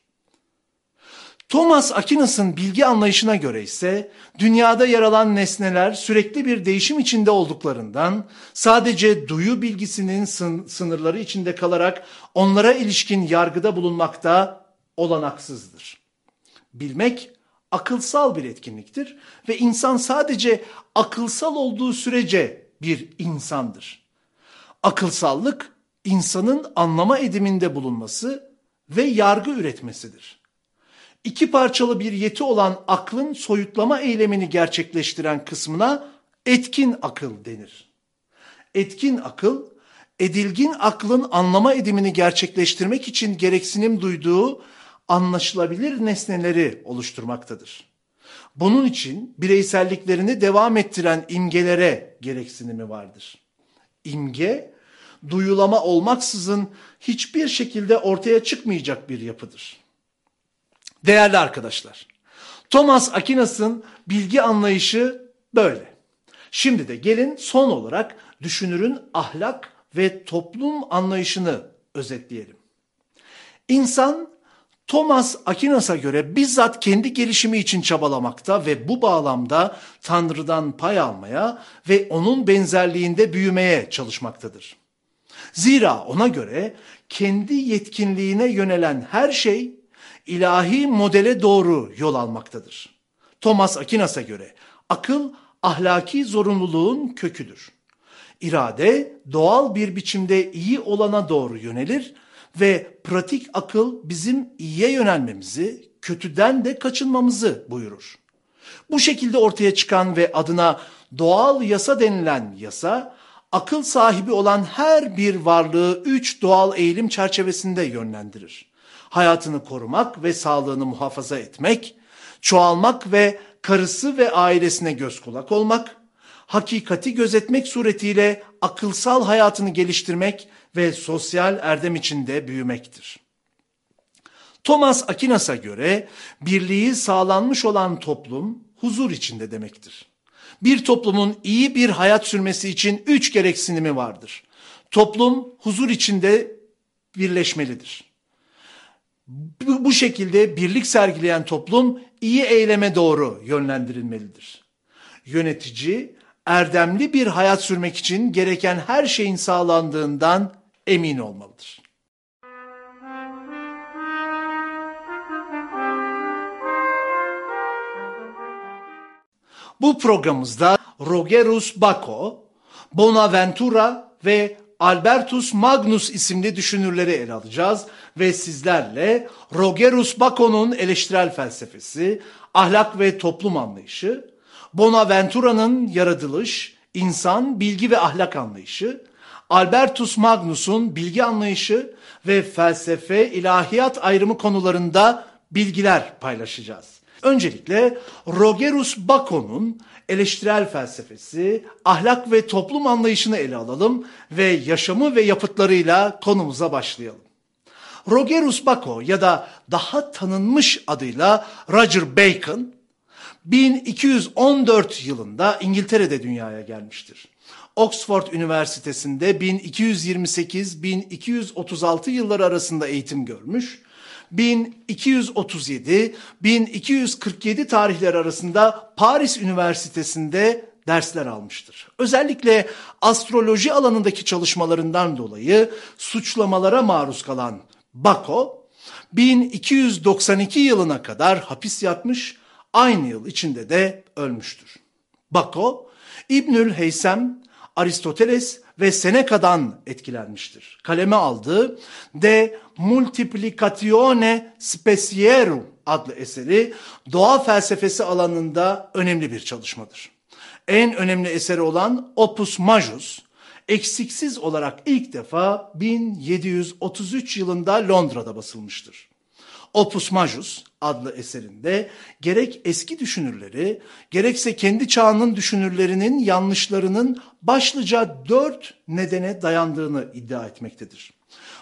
Thomas Aquinas'ın bilgi anlayışına göre ise dünyada yer alan nesneler sürekli bir değişim içinde olduklarından sadece duyu bilgisinin sınırları içinde kalarak onlara ilişkin yargıda bulunmakta olanaksızdır. Bilmek akılsal bir etkinliktir ve insan sadece akılsal olduğu sürece bir insandır. Akılsallık insanın anlama ediminde bulunması ve yargı üretmesidir iki parçalı bir yeti olan aklın soyutlama eylemini gerçekleştiren kısmına etkin akıl denir. Etkin akıl, edilgin aklın anlama edimini gerçekleştirmek için gereksinim duyduğu anlaşılabilir nesneleri oluşturmaktadır. Bunun için bireyselliklerini devam ettiren imgelere gereksinimi vardır. İmge, duyulama olmaksızın hiçbir şekilde ortaya çıkmayacak bir yapıdır. Değerli arkadaşlar, Thomas Aquinas'ın bilgi anlayışı böyle. Şimdi de gelin son olarak düşünürün ahlak ve toplum anlayışını özetleyelim. İnsan Thomas Aquinas'a göre bizzat kendi gelişimi için çabalamakta ve bu bağlamda Tanrı'dan pay almaya ve onun benzerliğinde büyümeye çalışmaktadır. Zira ona göre kendi yetkinliğine yönelen her şey ilahi modele doğru yol almaktadır. Thomas Aquinas'a göre akıl ahlaki zorunluluğun köküdür. İrade doğal bir biçimde iyi olana doğru yönelir ve pratik akıl bizim iyiye yönelmemizi, kötüden de kaçınmamızı buyurur. Bu şekilde ortaya çıkan ve adına doğal yasa denilen yasa, akıl sahibi olan her bir varlığı üç doğal eğilim çerçevesinde yönlendirir. Hayatını korumak ve sağlığını muhafaza etmek, çoğalmak ve karısı ve ailesine göz kulak olmak, hakikati gözetmek suretiyle akılsal hayatını geliştirmek ve sosyal erdem içinde büyümektir. Thomas Aquinas'a göre birliği sağlanmış olan toplum huzur içinde demektir. Bir toplumun iyi bir hayat sürmesi için üç gereksinimi vardır. Toplum huzur içinde birleşmelidir. Bu, bu şekilde birlik sergileyen toplum iyi eyleme doğru yönlendirilmelidir. Yönetici erdemli bir hayat sürmek için gereken her şeyin sağlandığından emin olmalıdır. Bu programımızda Rogerus Bacco, Bonaventura ve Albertus Magnus isimli düşünürleri ele alacağız ve sizlerle Rogerus Bacon'un eleştirel felsefesi, ahlak ve toplum anlayışı, Bonaventura'nın yaratılış, insan, bilgi ve ahlak anlayışı, Albertus Magnus'un bilgi anlayışı ve felsefe, ilahiyat ayrımı konularında bilgiler paylaşacağız. Öncelikle Rogerus Bacon'un eleştirel felsefesi, ahlak ve toplum anlayışını ele alalım ve yaşamı ve yapıtlarıyla konumuza başlayalım. Rogerus Bacon ya da daha tanınmış adıyla Roger Bacon 1214 yılında İngiltere'de dünyaya gelmiştir. Oxford Üniversitesi'nde 1228-1236 yılları arasında eğitim görmüş. 1237-1247 tarihler arasında Paris Üniversitesi'nde dersler almıştır. Özellikle astroloji alanındaki çalışmalarından dolayı suçlamalara maruz kalan Bako 1292 yılına kadar hapis yatmış, aynı yıl içinde de ölmüştür. Bako, İbnül Heysem, Aristoteles ve Seneca'dan etkilenmiştir. Kaleme aldığı De Multiplicatione Specierum adlı eseri doğa felsefesi alanında önemli bir çalışmadır. En önemli eseri olan Opus Majus, eksiksiz olarak ilk defa 1733 yılında Londra'da basılmıştır. Opus Majus adlı eserinde gerek eski düşünürleri gerekse kendi çağının düşünürlerinin yanlışlarının başlıca dört nedene dayandığını iddia etmektedir.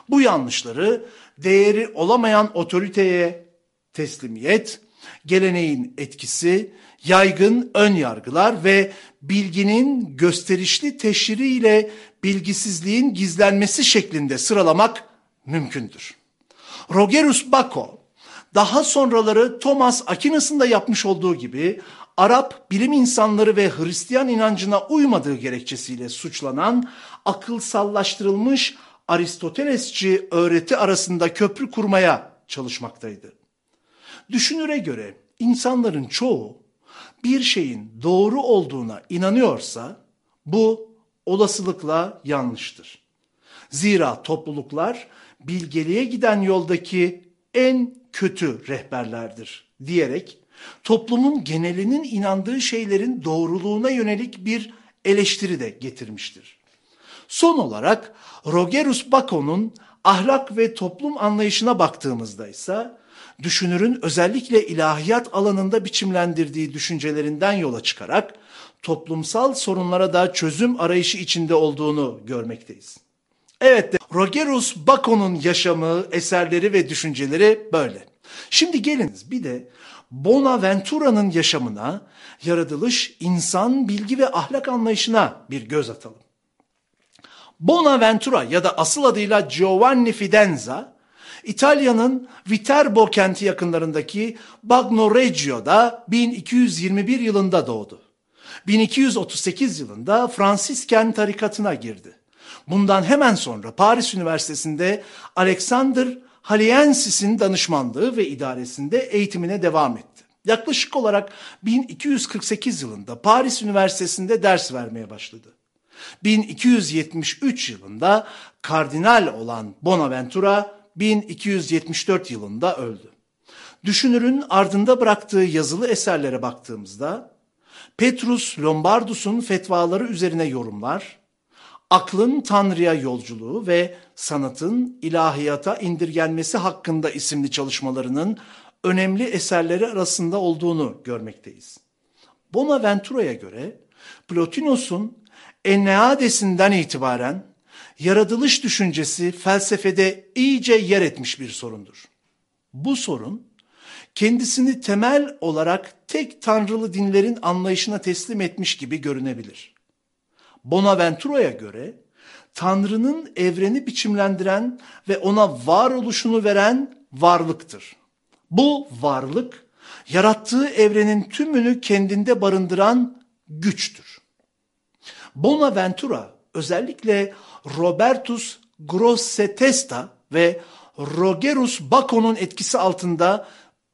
Bu yanlışları değeri olamayan otoriteye teslimiyet, geleneğin etkisi, yaygın ön yargılar ve bilginin gösterişli teşhiriyle bilgisizliğin gizlenmesi şeklinde sıralamak mümkündür. Rogerus Bacon daha sonraları Thomas Aquinas'ın da yapmış olduğu gibi Arap bilim insanları ve Hristiyan inancına uymadığı gerekçesiyle suçlanan akılsallaştırılmış Aristotelesçi öğreti arasında köprü kurmaya çalışmaktaydı. Düşünüre göre insanların çoğu bir şeyin doğru olduğuna inanıyorsa bu olasılıkla yanlıştır. Zira topluluklar bilgeliğe giden yoldaki en kötü rehberlerdir diyerek toplumun genelinin inandığı şeylerin doğruluğuna yönelik bir eleştiri de getirmiştir. Son olarak Rogerus Bacon'un ahlak ve toplum anlayışına baktığımızda ise düşünürün özellikle ilahiyat alanında biçimlendirdiği düşüncelerinden yola çıkarak toplumsal sorunlara da çözüm arayışı içinde olduğunu görmekteyiz. Evet Rogerus Bacon'un yaşamı, eserleri ve düşünceleri böyle. Şimdi geliniz bir de Bonaventura'nın yaşamına, yaratılış, insan, bilgi ve ahlak anlayışına bir göz atalım. Bonaventura ya da asıl adıyla Giovanni Fidenza, İtalya'nın Viterbo kenti yakınlarındaki Bagnoregio'da 1221 yılında doğdu. 1238 yılında Fransisken tarikatına girdi. Bundan hemen sonra Paris Üniversitesi'nde Alexander Haliensis'in danışmanlığı ve idaresinde eğitimine devam etti. Yaklaşık olarak 1248 yılında Paris Üniversitesi'nde ders vermeye başladı. 1273 yılında kardinal olan Bonaventura 1274 yılında öldü. Düşünürün ardında bıraktığı yazılı eserlere baktığımızda Petrus Lombardus'un fetvaları üzerine yorumlar, aklın Tanrı'ya yolculuğu ve sanatın ilahiyata indirgenmesi hakkında isimli çalışmalarının önemli eserleri arasında olduğunu görmekteyiz. Bonaventura'ya göre Plotinos'un Enneades'inden itibaren yaratılış düşüncesi felsefede iyice yer etmiş bir sorundur. Bu sorun kendisini temel olarak tek tanrılı dinlerin anlayışına teslim etmiş gibi görünebilir. Bonaventura'ya göre Tanrı'nın evreni biçimlendiren ve ona varoluşunu veren varlıktır. Bu varlık yarattığı evrenin tümünü kendinde barındıran güçtür. Bonaventura özellikle Robertus Grossetesta ve Rogerus Bacon'un etkisi altında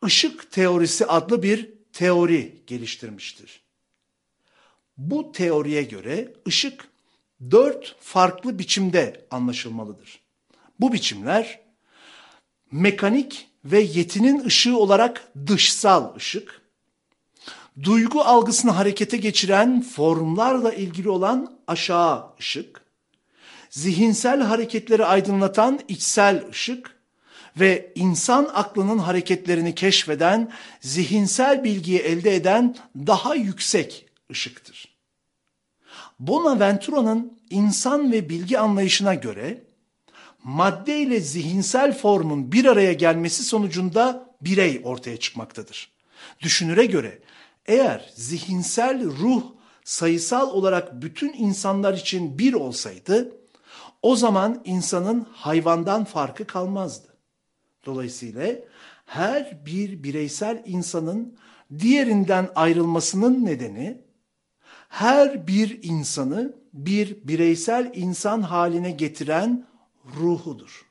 ışık teorisi adlı bir teori geliştirmiştir. Bu teoriye göre ışık dört farklı biçimde anlaşılmalıdır. Bu biçimler mekanik ve yetinin ışığı olarak dışsal ışık, duygu algısını harekete geçiren formlarla ilgili olan aşağı ışık, zihinsel hareketleri aydınlatan içsel ışık ve insan aklının hareketlerini keşfeden, zihinsel bilgiyi elde eden daha yüksek ışıktır. Bonaventura'nın insan ve bilgi anlayışına göre madde ile zihinsel formun bir araya gelmesi sonucunda birey ortaya çıkmaktadır. Düşünüre göre eğer zihinsel ruh sayısal olarak bütün insanlar için bir olsaydı o zaman insanın hayvandan farkı kalmazdı. Dolayısıyla her bir bireysel insanın diğerinden ayrılmasının nedeni her bir insanı bir bireysel insan haline getiren ruhudur.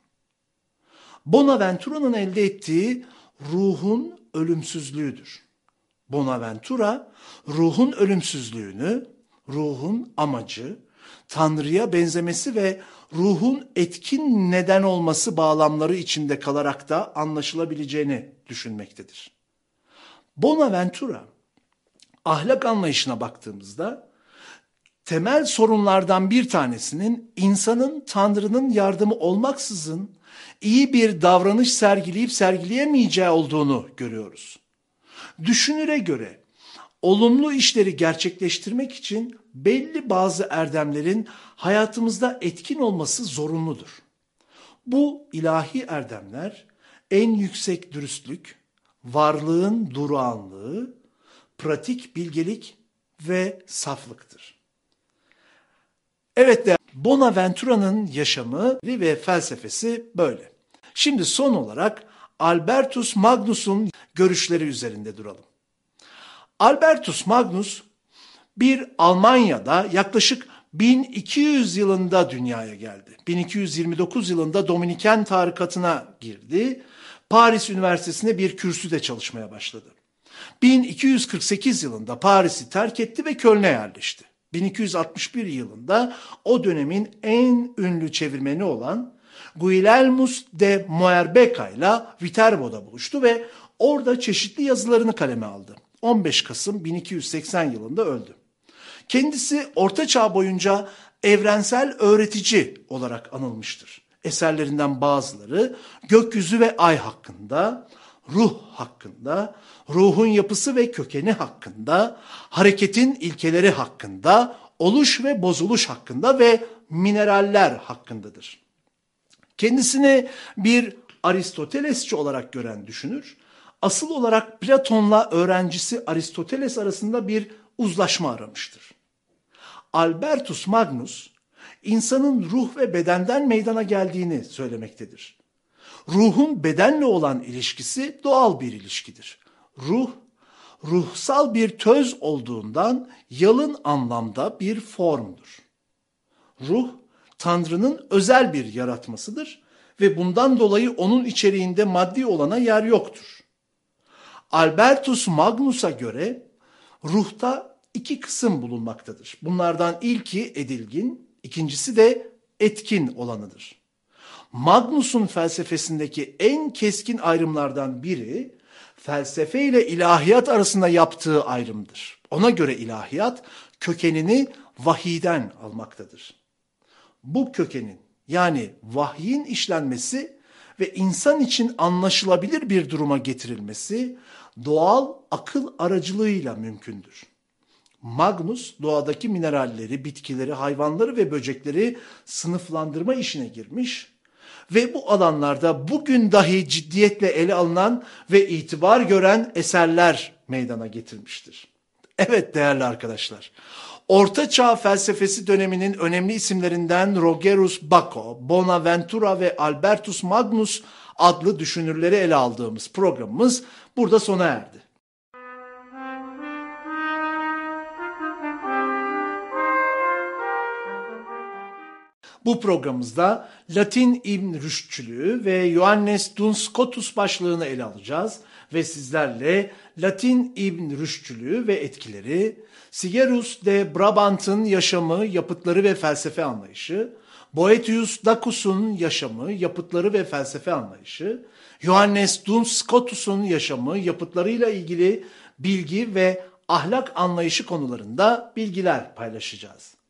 Bonaventura'nın elde ettiği ruhun ölümsüzlüğüdür. Bonaventura ruhun ölümsüzlüğünü, ruhun amacı, Tanrı'ya benzemesi ve ruhun etkin neden olması bağlamları içinde kalarak da anlaşılabileceğini düşünmektedir. Bonaventura ahlak anlayışına baktığımızda temel sorunlardan bir tanesinin insanın Tanrı'nın yardımı olmaksızın iyi bir davranış sergileyip sergileyemeyeceği olduğunu görüyoruz. Düşünüre göre olumlu işleri gerçekleştirmek için belli bazı erdemlerin hayatımızda etkin olması zorunludur. Bu ilahi erdemler en yüksek dürüstlük, varlığın durağanlığı, pratik bilgelik ve saflıktır. Evet de Bonaventura'nın yaşamı ve felsefesi böyle. Şimdi son olarak Albertus Magnus'un görüşleri üzerinde duralım. Albertus Magnus bir Almanya'da yaklaşık 1200 yılında dünyaya geldi. 1229 yılında Dominiken tarikatına girdi. Paris Üniversitesi'nde bir kürsüde çalışmaya başladı. 1248 yılında Paris'i terk etti ve Köln'e yerleşti. 1261 yılında o dönemin en ünlü çevirmeni olan Guilhelmus de Moerbeka ile Viterbo'da buluştu ve orada çeşitli yazılarını kaleme aldı. 15 Kasım 1280 yılında öldü. Kendisi Orta Çağ boyunca evrensel öğretici olarak anılmıştır. Eserlerinden bazıları gökyüzü ve ay hakkında, ruh hakkında, ruhun yapısı ve kökeni hakkında, hareketin ilkeleri hakkında, oluş ve bozuluş hakkında ve mineraller hakkındadır. Kendisini bir Aristotelesçi olarak gören düşünür, asıl olarak Platon'la öğrencisi Aristoteles arasında bir uzlaşma aramıştır. Albertus Magnus, insanın ruh ve bedenden meydana geldiğini söylemektedir. Ruhun bedenle olan ilişkisi doğal bir ilişkidir. Ruh, ruhsal bir töz olduğundan yalın anlamda bir formdur. Ruh, Tanrı'nın özel bir yaratmasıdır ve bundan dolayı onun içeriğinde maddi olana yer yoktur. Albertus Magnus'a göre ruhta iki kısım bulunmaktadır. Bunlardan ilki edilgin, ikincisi de etkin olanıdır. Magnus'un felsefesindeki en keskin ayrımlardan biri felsefe ile ilahiyat arasında yaptığı ayrımdır. Ona göre ilahiyat kökenini vahiden almaktadır. Bu kökenin yani vahyin işlenmesi ve insan için anlaşılabilir bir duruma getirilmesi doğal akıl aracılığıyla mümkündür. Magnus doğadaki mineralleri, bitkileri, hayvanları ve böcekleri sınıflandırma işine girmiş ve bu alanlarda bugün dahi ciddiyetle ele alınan ve itibar gören eserler meydana getirmiştir. Evet değerli arkadaşlar, Orta Çağ felsefesi döneminin önemli isimlerinden Rogerus Bacco, Bonaventura ve Albertus Magnus adlı düşünürleri ele aldığımız programımız burada sona erdi. Bu programımızda Latin İbn Rüşdçülüğü ve Johannes Duns Scotus başlığını ele alacağız ve sizlerle Latin İbn Rüşdçülüğü ve etkileri, Sigerus de Brabant'ın yaşamı, yapıtları ve felsefe anlayışı, Boetius Dacus'un yaşamı, yapıtları ve felsefe anlayışı, Johannes Duns Scotus'un yaşamı, yapıtlarıyla ilgili bilgi ve ahlak anlayışı konularında bilgiler paylaşacağız.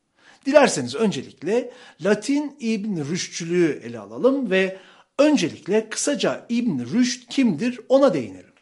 Dilerseniz öncelikle Latin İbn Rüşdçülüğü ele alalım ve öncelikle kısaca İbn Rüşd kimdir ona değinelim.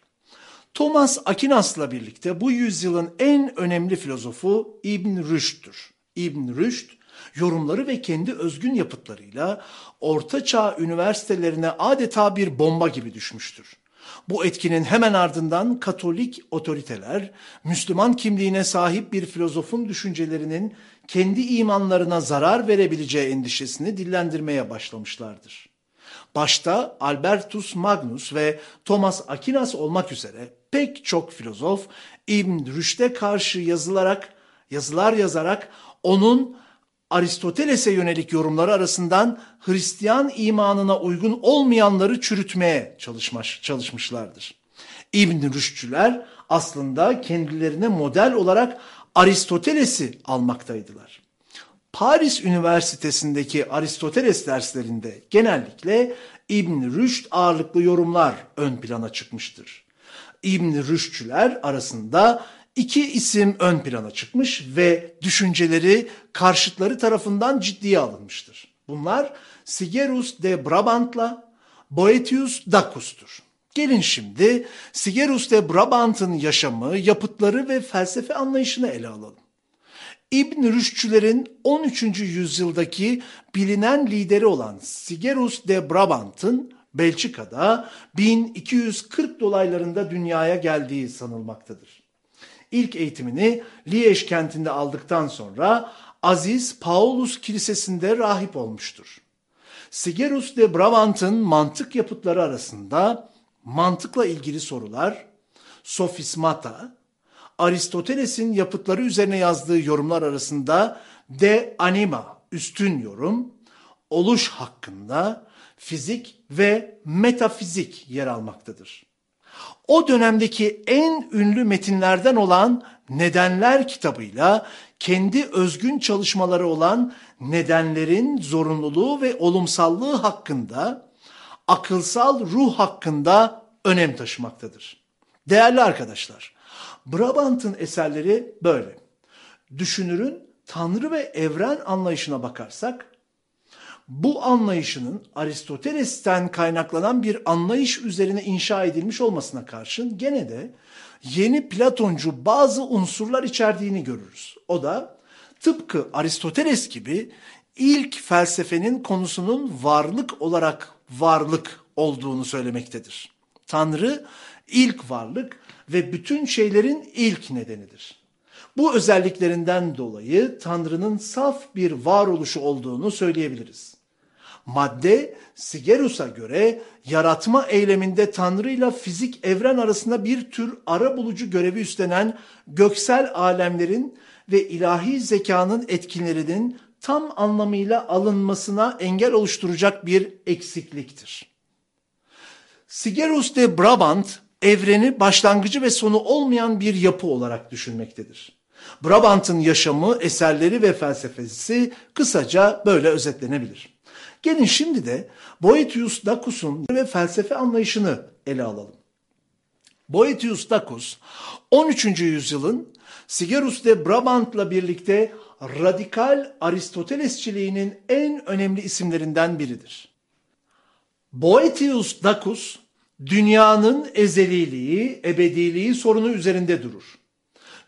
Thomas Aquinas'la birlikte bu yüzyılın en önemli filozofu İbn Rüşd'tür. İbn Rüşd, yorumları ve kendi özgün yapıtlarıyla Orta Çağ üniversitelerine adeta bir bomba gibi düşmüştür. Bu etkinin hemen ardından Katolik otoriteler, Müslüman kimliğine sahip bir filozofun düşüncelerinin kendi imanlarına zarar verebileceği endişesini dillendirmeye başlamışlardır. Başta Albertus Magnus ve Thomas Aquinas olmak üzere pek çok filozof İbn Rüşd'e karşı yazılarak, yazılar yazarak onun Aristoteles'e yönelik yorumları arasından Hristiyan imanına uygun olmayanları çürütmeye çalışmış, çalışmışlardır. İbn Rüşdçüler aslında kendilerine model olarak Aristoteles'i almaktaydılar. Paris Üniversitesi'ndeki Aristoteles derslerinde genellikle İbn Rüşd ağırlıklı yorumlar ön plana çıkmıştır. İbn Rüşdçüler arasında iki isim ön plana çıkmış ve düşünceleri karşıtları tarafından ciddiye alınmıştır. Bunlar Sigerus de Brabant'la Boetius Dacus'tur. Gelin şimdi Sigerus de Brabant'ın yaşamı, yapıtları ve felsefe anlayışını ele alalım. İbn Rüşdçülerin 13. yüzyıldaki bilinen lideri olan Sigerus de Brabant'ın Belçika'da 1240 dolaylarında dünyaya geldiği sanılmaktadır. İlk eğitimini Liège kentinde aldıktan sonra Aziz Paulus Kilisesi'nde rahip olmuştur. Sigerus de Brabant'ın mantık yapıtları arasında mantıkla ilgili sorular, sofismata, Aristoteles'in yapıtları üzerine yazdığı yorumlar arasında de anima, üstün yorum, oluş hakkında, fizik ve metafizik yer almaktadır. O dönemdeki en ünlü metinlerden olan Nedenler kitabıyla kendi özgün çalışmaları olan nedenlerin zorunluluğu ve olumsallığı hakkında akılsal ruh hakkında önem taşımaktadır. Değerli arkadaşlar, Brabant'ın eserleri böyle. Düşünürün Tanrı ve evren anlayışına bakarsak, bu anlayışının Aristoteles'ten kaynaklanan bir anlayış üzerine inşa edilmiş olmasına karşın gene de yeni Platoncu bazı unsurlar içerdiğini görürüz. O da tıpkı Aristoteles gibi ilk felsefenin konusunun varlık olarak varlık olduğunu söylemektedir. Tanrı ilk varlık ve bütün şeylerin ilk nedenidir. Bu özelliklerinden dolayı Tanrı'nın saf bir varoluşu olduğunu söyleyebiliriz. Madde Sigerus'a göre yaratma eyleminde Tanrı ile fizik evren arasında bir tür ara bulucu görevi üstlenen göksel alemlerin ve ilahi zekanın etkinlerinin tam anlamıyla alınmasına engel oluşturacak bir eksikliktir. Sigerus de Brabant evreni başlangıcı ve sonu olmayan bir yapı olarak düşünmektedir. Brabant'ın yaşamı, eserleri ve felsefesi kısaca böyle özetlenebilir. Gelin şimdi de Boetius Dacus'un ve felsefe anlayışını ele alalım. Boetius Dacus 13. yüzyılın Sigerus de Brabant'la birlikte radikal Aristotelesçiliğinin en önemli isimlerinden biridir. Boetius Dacus dünyanın ezeliliği, ebediliği sorunu üzerinde durur.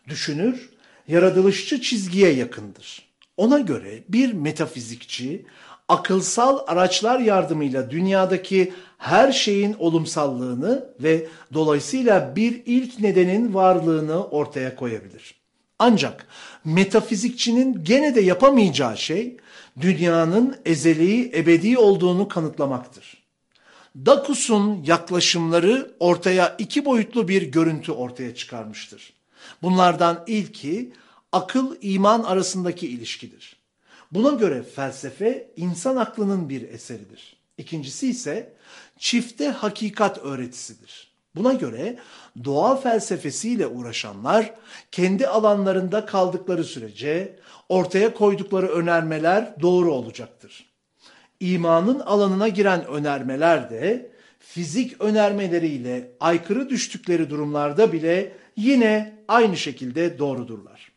Düşünür, yaratılışçı çizgiye yakındır. Ona göre bir metafizikçi akılsal araçlar yardımıyla dünyadaki her şeyin olumsallığını ve dolayısıyla bir ilk nedenin varlığını ortaya koyabilir. Ancak metafizikçinin gene de yapamayacağı şey dünyanın ezeli, ebedi olduğunu kanıtlamaktır. Dakus'un yaklaşımları ortaya iki boyutlu bir görüntü ortaya çıkarmıştır. Bunlardan ilki akıl iman arasındaki ilişkidir. Buna göre felsefe insan aklının bir eseridir. İkincisi ise çifte hakikat öğretisidir. Buna göre doğa felsefesiyle uğraşanlar kendi alanlarında kaldıkları sürece ortaya koydukları önermeler doğru olacaktır. İmanın alanına giren önermeler de fizik önermeleriyle aykırı düştükleri durumlarda bile yine aynı şekilde doğrudurlar.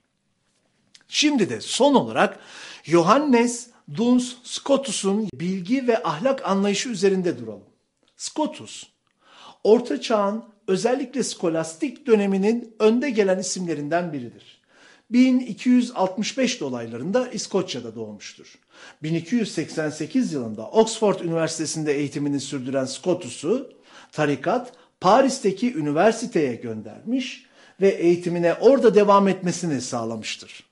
Şimdi de son olarak Johannes Duns Scotus'un bilgi ve ahlak anlayışı üzerinde duralım. Scotus, Orta Çağ'ın özellikle skolastik döneminin önde gelen isimlerinden biridir. 1265 dolaylarında İskoçya'da doğmuştur. 1288 yılında Oxford Üniversitesi'nde eğitimini sürdüren Scotus'u tarikat Paris'teki üniversiteye göndermiş ve eğitimine orada devam etmesini sağlamıştır.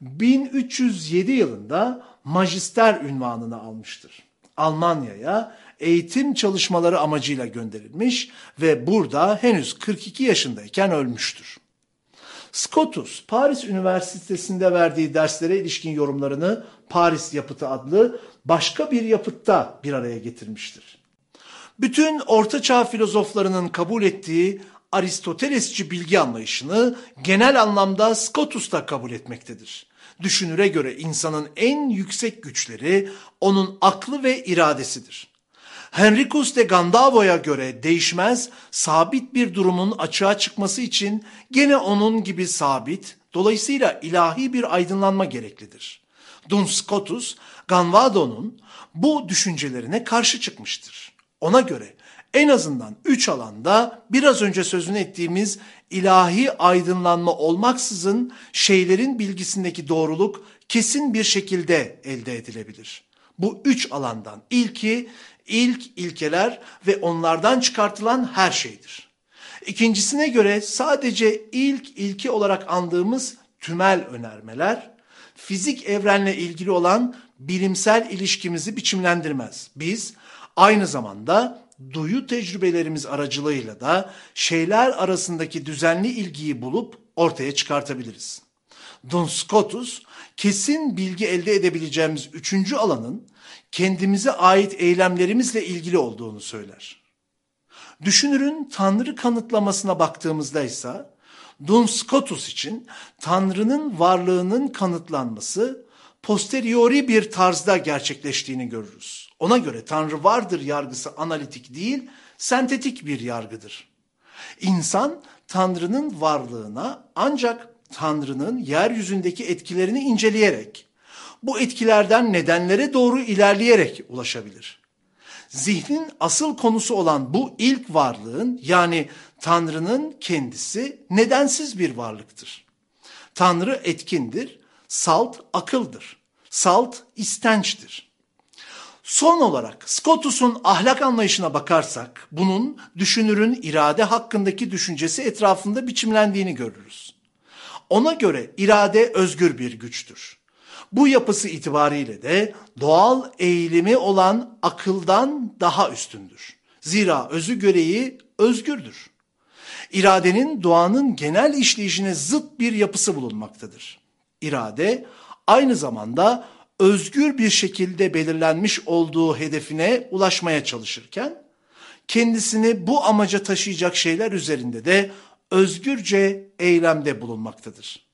1307 yılında majister ünvanını almıştır. Almanya'ya eğitim çalışmaları amacıyla gönderilmiş ve burada henüz 42 yaşındayken ölmüştür. Scotus, Paris Üniversitesi'nde verdiği derslere ilişkin yorumlarını Paris Yapıtı adlı başka bir yapıtta bir araya getirmiştir. Bütün ortaçağ filozoflarının kabul ettiği Aristotelesçi bilgi anlayışını genel anlamda Scotus da kabul etmektedir. Düşünüre göre insanın en yüksek güçleri onun aklı ve iradesidir. Henricus de Gandavo'ya göre değişmez, sabit bir durumun açığa çıkması için gene onun gibi sabit, dolayısıyla ilahi bir aydınlanma gereklidir. Duns Scotus, Ganvado'nun bu düşüncelerine karşı çıkmıştır. Ona göre en azından üç alanda biraz önce sözünü ettiğimiz ilahi aydınlanma olmaksızın şeylerin bilgisindeki doğruluk kesin bir şekilde elde edilebilir. Bu üç alandan ilki ilk ilkeler ve onlardan çıkartılan her şeydir. İkincisine göre sadece ilk ilke olarak andığımız tümel önermeler, fizik evrenle ilgili olan bilimsel ilişkimizi biçimlendirmez. Biz aynı zamanda duyu tecrübelerimiz aracılığıyla da şeyler arasındaki düzenli ilgiyi bulup ortaya çıkartabiliriz. Don Scotus, kesin bilgi elde edebileceğimiz üçüncü alanın kendimize ait eylemlerimizle ilgili olduğunu söyler. Düşünürün Tanrı kanıtlamasına baktığımızda ise Duns Scotus için Tanrı'nın varlığının kanıtlanması posteriori bir tarzda gerçekleştiğini görürüz. Ona göre Tanrı vardır yargısı analitik değil, sentetik bir yargıdır. İnsan Tanrı'nın varlığına ancak Tanrı'nın yeryüzündeki etkilerini inceleyerek, bu etkilerden nedenlere doğru ilerleyerek ulaşabilir. Zihnin asıl konusu olan bu ilk varlığın yani Tanrı'nın kendisi nedensiz bir varlıktır. Tanrı etkindir, salt akıldır, salt istençtir. Son olarak Scotus'un ahlak anlayışına bakarsak bunun düşünürün irade hakkındaki düşüncesi etrafında biçimlendiğini görürüz. Ona göre irade özgür bir güçtür. Bu yapısı itibariyle de doğal eğilimi olan akıldan daha üstündür. Zira özü göreyi özgürdür. İradenin doğanın genel işleyişine zıt bir yapısı bulunmaktadır. İrade aynı zamanda özgür bir şekilde belirlenmiş olduğu hedefine ulaşmaya çalışırken kendisini bu amaca taşıyacak şeyler üzerinde de özgürce eylemde bulunmaktadır.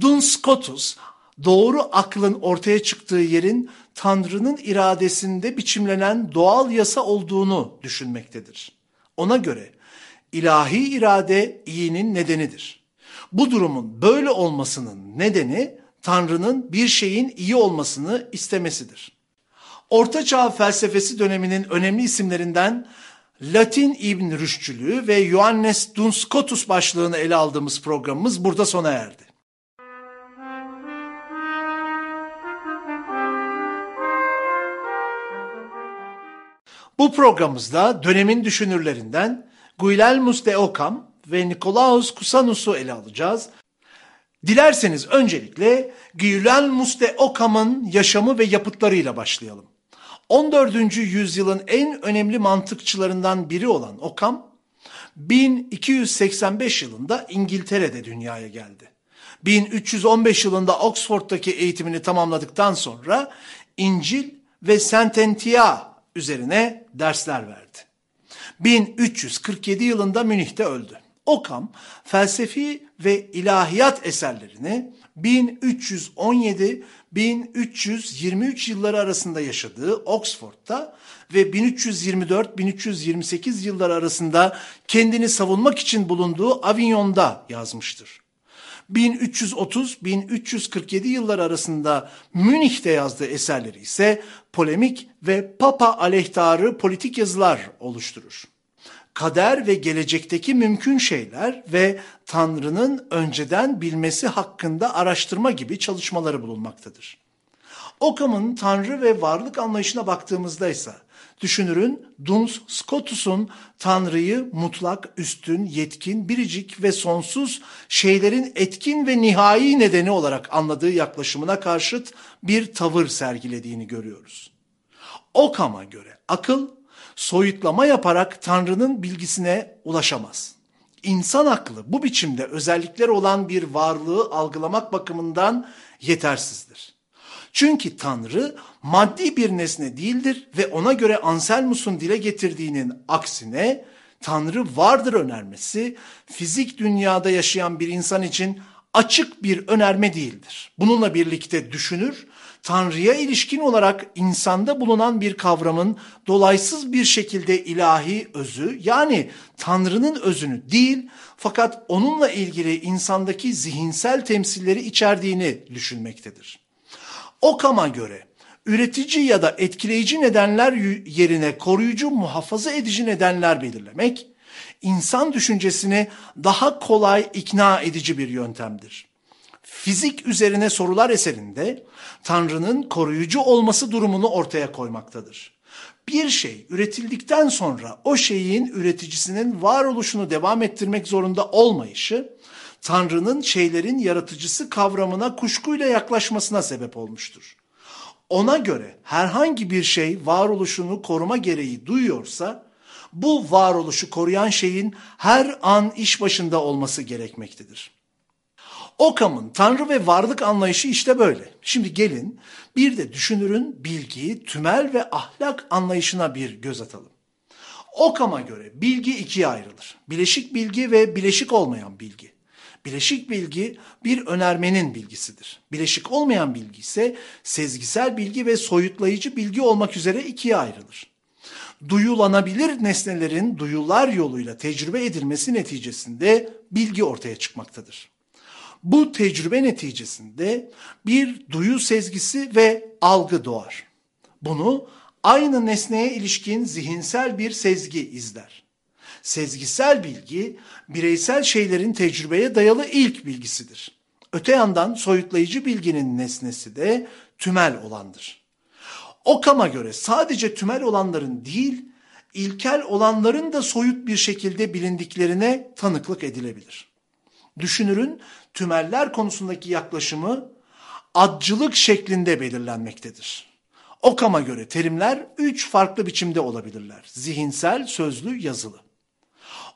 Duns Scotus doğru aklın ortaya çıktığı yerin Tanrı'nın iradesinde biçimlenen doğal yasa olduğunu düşünmektedir. Ona göre ilahi irade iyinin nedenidir. Bu durumun böyle olmasının nedeni Tanrı'nın bir şeyin iyi olmasını istemesidir. Orta Çağ felsefesi döneminin önemli isimlerinden Latin İbn Rüşçülüğü ve Johannes Duns başlığını ele aldığımız programımız burada sona erdi. Bu programımızda dönemin düşünürlerinden Guilelmus de Ockham ve Nikolaus Cusanus'u ele alacağız. Dilerseniz öncelikle Guilelmus de Ockham'ın yaşamı ve yapıtlarıyla başlayalım. 14. yüzyılın en önemli mantıkçılarından biri olan Occam, 1285 yılında İngiltere'de dünyaya geldi. 1315 yılında Oxford'daki eğitimini tamamladıktan sonra İncil ve Sententia üzerine dersler verdi. 1347 yılında Münih'te öldü. Okam felsefi ve ilahiyat eserlerini 1317-1323 yılları arasında yaşadığı Oxford'da ve 1324-1328 yılları arasında kendini savunmak için bulunduğu Avignon'da yazmıştır. 1330-1347 yılları arasında Münih'te yazdığı eserleri ise polemik ve papa aleyhtarı politik yazılar oluşturur. Kader ve gelecekteki mümkün şeyler ve Tanrı'nın önceden bilmesi hakkında araştırma gibi çalışmaları bulunmaktadır. Okam'ın Tanrı ve varlık anlayışına baktığımızda ise Düşünürün Duns Scotus'un Tanrı'yı mutlak, üstün, yetkin, biricik ve sonsuz şeylerin etkin ve nihai nedeni olarak anladığı yaklaşımına karşıt bir tavır sergilediğini görüyoruz. Okam'a göre akıl soyutlama yaparak Tanrı'nın bilgisine ulaşamaz. İnsan aklı bu biçimde özellikler olan bir varlığı algılamak bakımından yetersizdir. Çünkü Tanrı maddi bir nesne değildir ve ona göre Anselmus'un dile getirdiğinin aksine Tanrı vardır önermesi fizik dünyada yaşayan bir insan için açık bir önerme değildir. Bununla birlikte düşünür, Tanrı'ya ilişkin olarak insanda bulunan bir kavramın dolaysız bir şekilde ilahi özü yani Tanrı'nın özünü değil fakat onunla ilgili insandaki zihinsel temsilleri içerdiğini düşünmektedir. Okam'a göre üretici ya da etkileyici nedenler yerine koruyucu muhafaza edici nedenler belirlemek, insan düşüncesini daha kolay ikna edici bir yöntemdir. Fizik üzerine sorular eserinde Tanrı'nın koruyucu olması durumunu ortaya koymaktadır. Bir şey üretildikten sonra o şeyin üreticisinin varoluşunu devam ettirmek zorunda olmayışı, Tanrı'nın şeylerin yaratıcısı kavramına kuşkuyla yaklaşmasına sebep olmuştur. Ona göre herhangi bir şey varoluşunu koruma gereği duyuyorsa, bu varoluşu koruyan şeyin her an iş başında olması gerekmektedir. Okam'ın tanrı ve varlık anlayışı işte böyle. Şimdi gelin bir de düşünürün bilgi, tümel ve ahlak anlayışına bir göz atalım. Okam'a göre bilgi ikiye ayrılır. Bileşik bilgi ve bileşik olmayan bilgi. Bileşik bilgi bir önermenin bilgisidir. Bileşik olmayan bilgi ise sezgisel bilgi ve soyutlayıcı bilgi olmak üzere ikiye ayrılır. Duyulanabilir nesnelerin duyular yoluyla tecrübe edilmesi neticesinde bilgi ortaya çıkmaktadır. Bu tecrübe neticesinde bir duyu sezgisi ve algı doğar. Bunu aynı nesneye ilişkin zihinsel bir sezgi izler. Sezgisel bilgi bireysel şeylerin tecrübeye dayalı ilk bilgisidir. Öte yandan soyutlayıcı bilginin nesnesi de tümel olandır. Okam'a göre sadece tümel olanların değil, ilkel olanların da soyut bir şekilde bilindiklerine tanıklık edilebilir. Düşünürün tümeller konusundaki yaklaşımı adcılık şeklinde belirlenmektedir. Okam'a göre terimler üç farklı biçimde olabilirler. Zihinsel, sözlü, yazılı.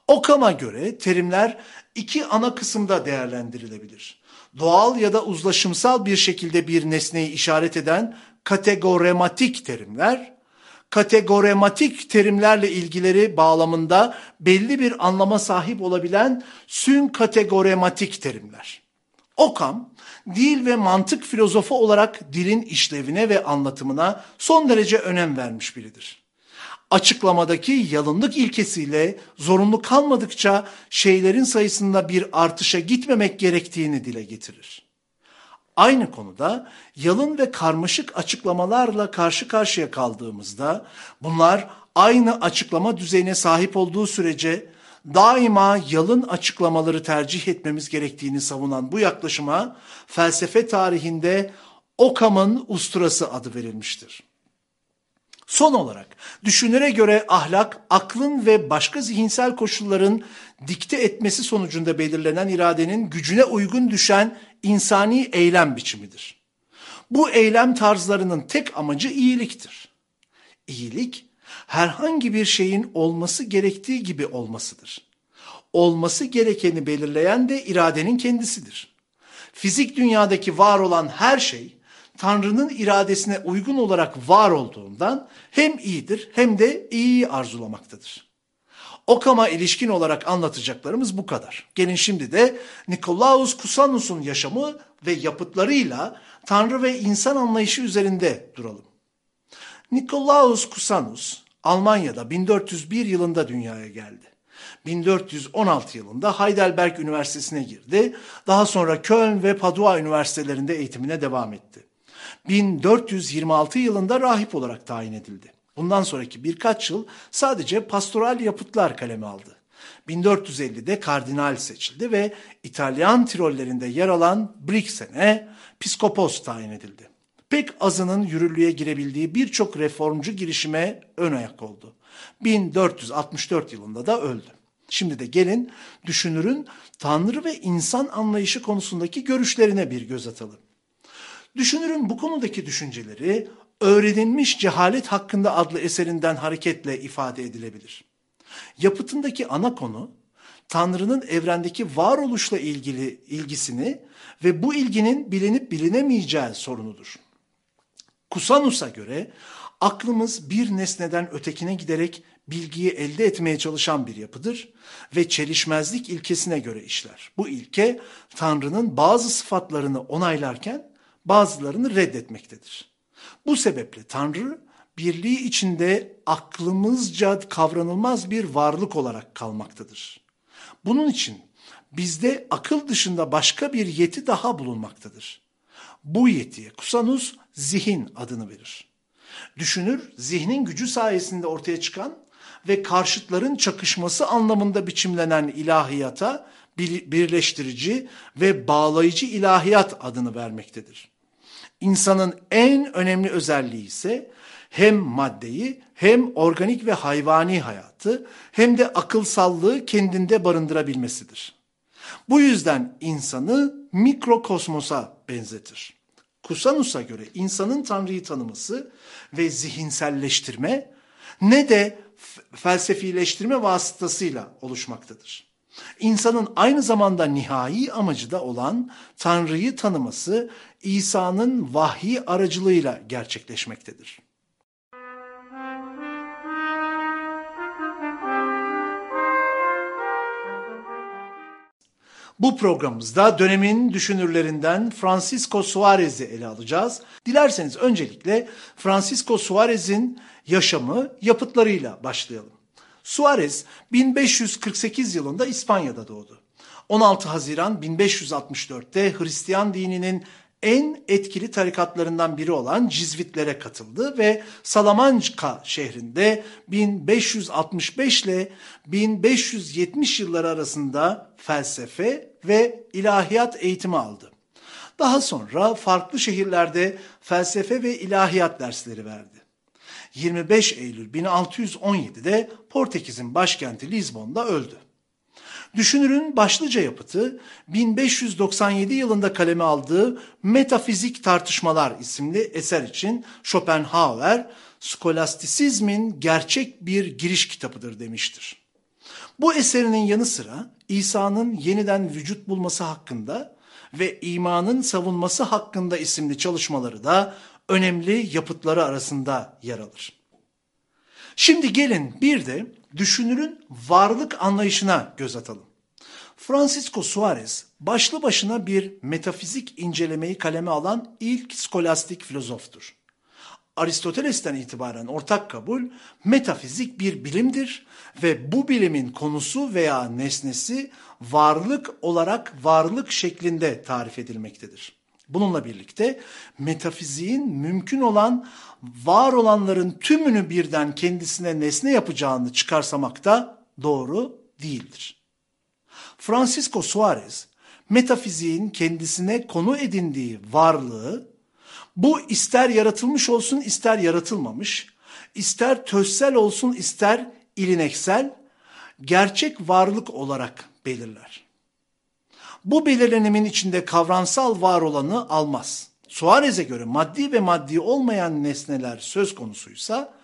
Okam'a göre terimler iki ana kısımda değerlendirilebilir. Doğal ya da uzlaşımsal bir şekilde bir nesneyi işaret eden kategorematik terimler, kategorematik terimlerle ilgileri bağlamında belli bir anlama sahip olabilen sünkategorematik terimler. Okam, dil ve mantık filozofu olarak dilin işlevine ve anlatımına son derece önem vermiş biridir. Açıklamadaki yalınlık ilkesiyle zorunlu kalmadıkça şeylerin sayısında bir artışa gitmemek gerektiğini dile getirir. Aynı konuda yalın ve karmaşık açıklamalarla karşı karşıya kaldığımızda bunlar aynı açıklama düzeyine sahip olduğu sürece daima yalın açıklamaları tercih etmemiz gerektiğini savunan bu yaklaşıma felsefe tarihinde Okam'ın usturası adı verilmiştir. Son olarak düşünüre göre ahlak aklın ve başka zihinsel koşulların dikte etmesi sonucunda belirlenen iradenin gücüne uygun düşen insani eylem biçimidir. Bu eylem tarzlarının tek amacı iyiliktir. İyilik herhangi bir şeyin olması gerektiği gibi olmasıdır. Olması gerekeni belirleyen de iradenin kendisidir. Fizik dünyadaki var olan her şey Tanrı'nın iradesine uygun olarak var olduğundan hem iyidir hem de iyiyi arzulamaktadır. Okam'a ilişkin olarak anlatacaklarımız bu kadar. Gelin şimdi de Nikolaus Kusanus'un yaşamı ve yapıtlarıyla Tanrı ve insan anlayışı üzerinde duralım. Nikolaus Kusanus Almanya'da 1401 yılında dünyaya geldi. 1416 yılında Heidelberg Üniversitesi'ne girdi. Daha sonra Köln ve Padua Üniversitelerinde eğitimine devam etti. 1426 yılında rahip olarak tayin edildi. Bundan sonraki birkaç yıl sadece pastoral yapıtlar kaleme aldı. 1450'de kardinal seçildi ve İtalyan Tirollerinde yer alan Brixen'e piskopos tayin edildi. Pek azının yürürlüğe girebildiği birçok reformcu girişime ön ayak oldu. 1464 yılında da öldü. Şimdi de gelin düşünürün Tanrı ve insan anlayışı konusundaki görüşlerine bir göz atalım. Düşünürün bu konudaki düşünceleri Öğrenilmiş Cehalet Hakkında adlı eserinden hareketle ifade edilebilir. Yapıtındaki ana konu Tanrı'nın evrendeki varoluşla ilgili ilgisini ve bu ilginin bilinip bilinemeyeceği sorunudur. Kusanus'a göre aklımız bir nesneden ötekine giderek bilgiyi elde etmeye çalışan bir yapıdır ve çelişmezlik ilkesine göre işler. Bu ilke Tanrı'nın bazı sıfatlarını onaylarken bazılarını reddetmektedir. Bu sebeple Tanrı birliği içinde aklımızca kavranılmaz bir varlık olarak kalmaktadır. Bunun için bizde akıl dışında başka bir yeti daha bulunmaktadır. Bu yetiye Kusanus zihin adını verir. Düşünür, zihnin gücü sayesinde ortaya çıkan ve karşıtların çakışması anlamında biçimlenen ilahiyata birleştirici ve bağlayıcı ilahiyat adını vermektedir. İnsanın en önemli özelliği ise hem maddeyi hem organik ve hayvani hayatı hem de akılsallığı kendinde barındırabilmesidir. Bu yüzden insanı mikrokosmosa benzetir. Kusanus'a göre insanın Tanrı'yı tanıması ve zihinselleştirme ne de felsefileştirme vasıtasıyla oluşmaktadır. İnsanın aynı zamanda nihai amacı da olan Tanrı'yı tanıması İsa'nın vahyi aracılığıyla gerçekleşmektedir. Bu programımızda dönemin düşünürlerinden Francisco Suarez'i ele alacağız. Dilerseniz öncelikle Francisco Suarez'in yaşamı, yapıtlarıyla başlayalım. Suarez 1548 yılında İspanya'da doğdu. 16 Haziran 1564'te Hristiyan dininin en etkili tarikatlarından biri olan Cizvitlere katıldı ve Salamanca şehrinde 1565 ile 1570 yılları arasında felsefe ve ilahiyat eğitimi aldı. Daha sonra farklı şehirlerde felsefe ve ilahiyat dersleri verdi. 25 Eylül 1617'de Portekiz'in başkenti Lizbon'da öldü. Düşünürün başlıca yapıtı 1597 yılında kaleme aldığı Metafizik Tartışmalar isimli eser için Schopenhauer, skolastisizmin gerçek bir giriş kitabıdır demiştir. Bu eserinin yanı sıra İsa'nın yeniden vücut bulması hakkında ve imanın savunması hakkında isimli çalışmaları da önemli yapıtları arasında yer alır. Şimdi gelin bir de düşünürün varlık anlayışına göz atalım. Francisco Suarez başlı başına bir metafizik incelemeyi kaleme alan ilk skolastik filozoftur. Aristoteles'ten itibaren ortak kabul metafizik bir bilimdir ve bu bilimin konusu veya nesnesi varlık olarak varlık şeklinde tarif edilmektedir. Bununla birlikte metafiziğin mümkün olan var olanların tümünü birden kendisine nesne yapacağını çıkarsamak da doğru değildir. Francisco Suarez metafiziğin kendisine konu edindiği varlığı bu ister yaratılmış olsun ister yaratılmamış, ister tözsel olsun ister ilineksel, gerçek varlık olarak belirler. Bu belirlenimin içinde kavramsal var olanı almaz. Suarez'e göre maddi ve maddi olmayan nesneler söz konusuysa,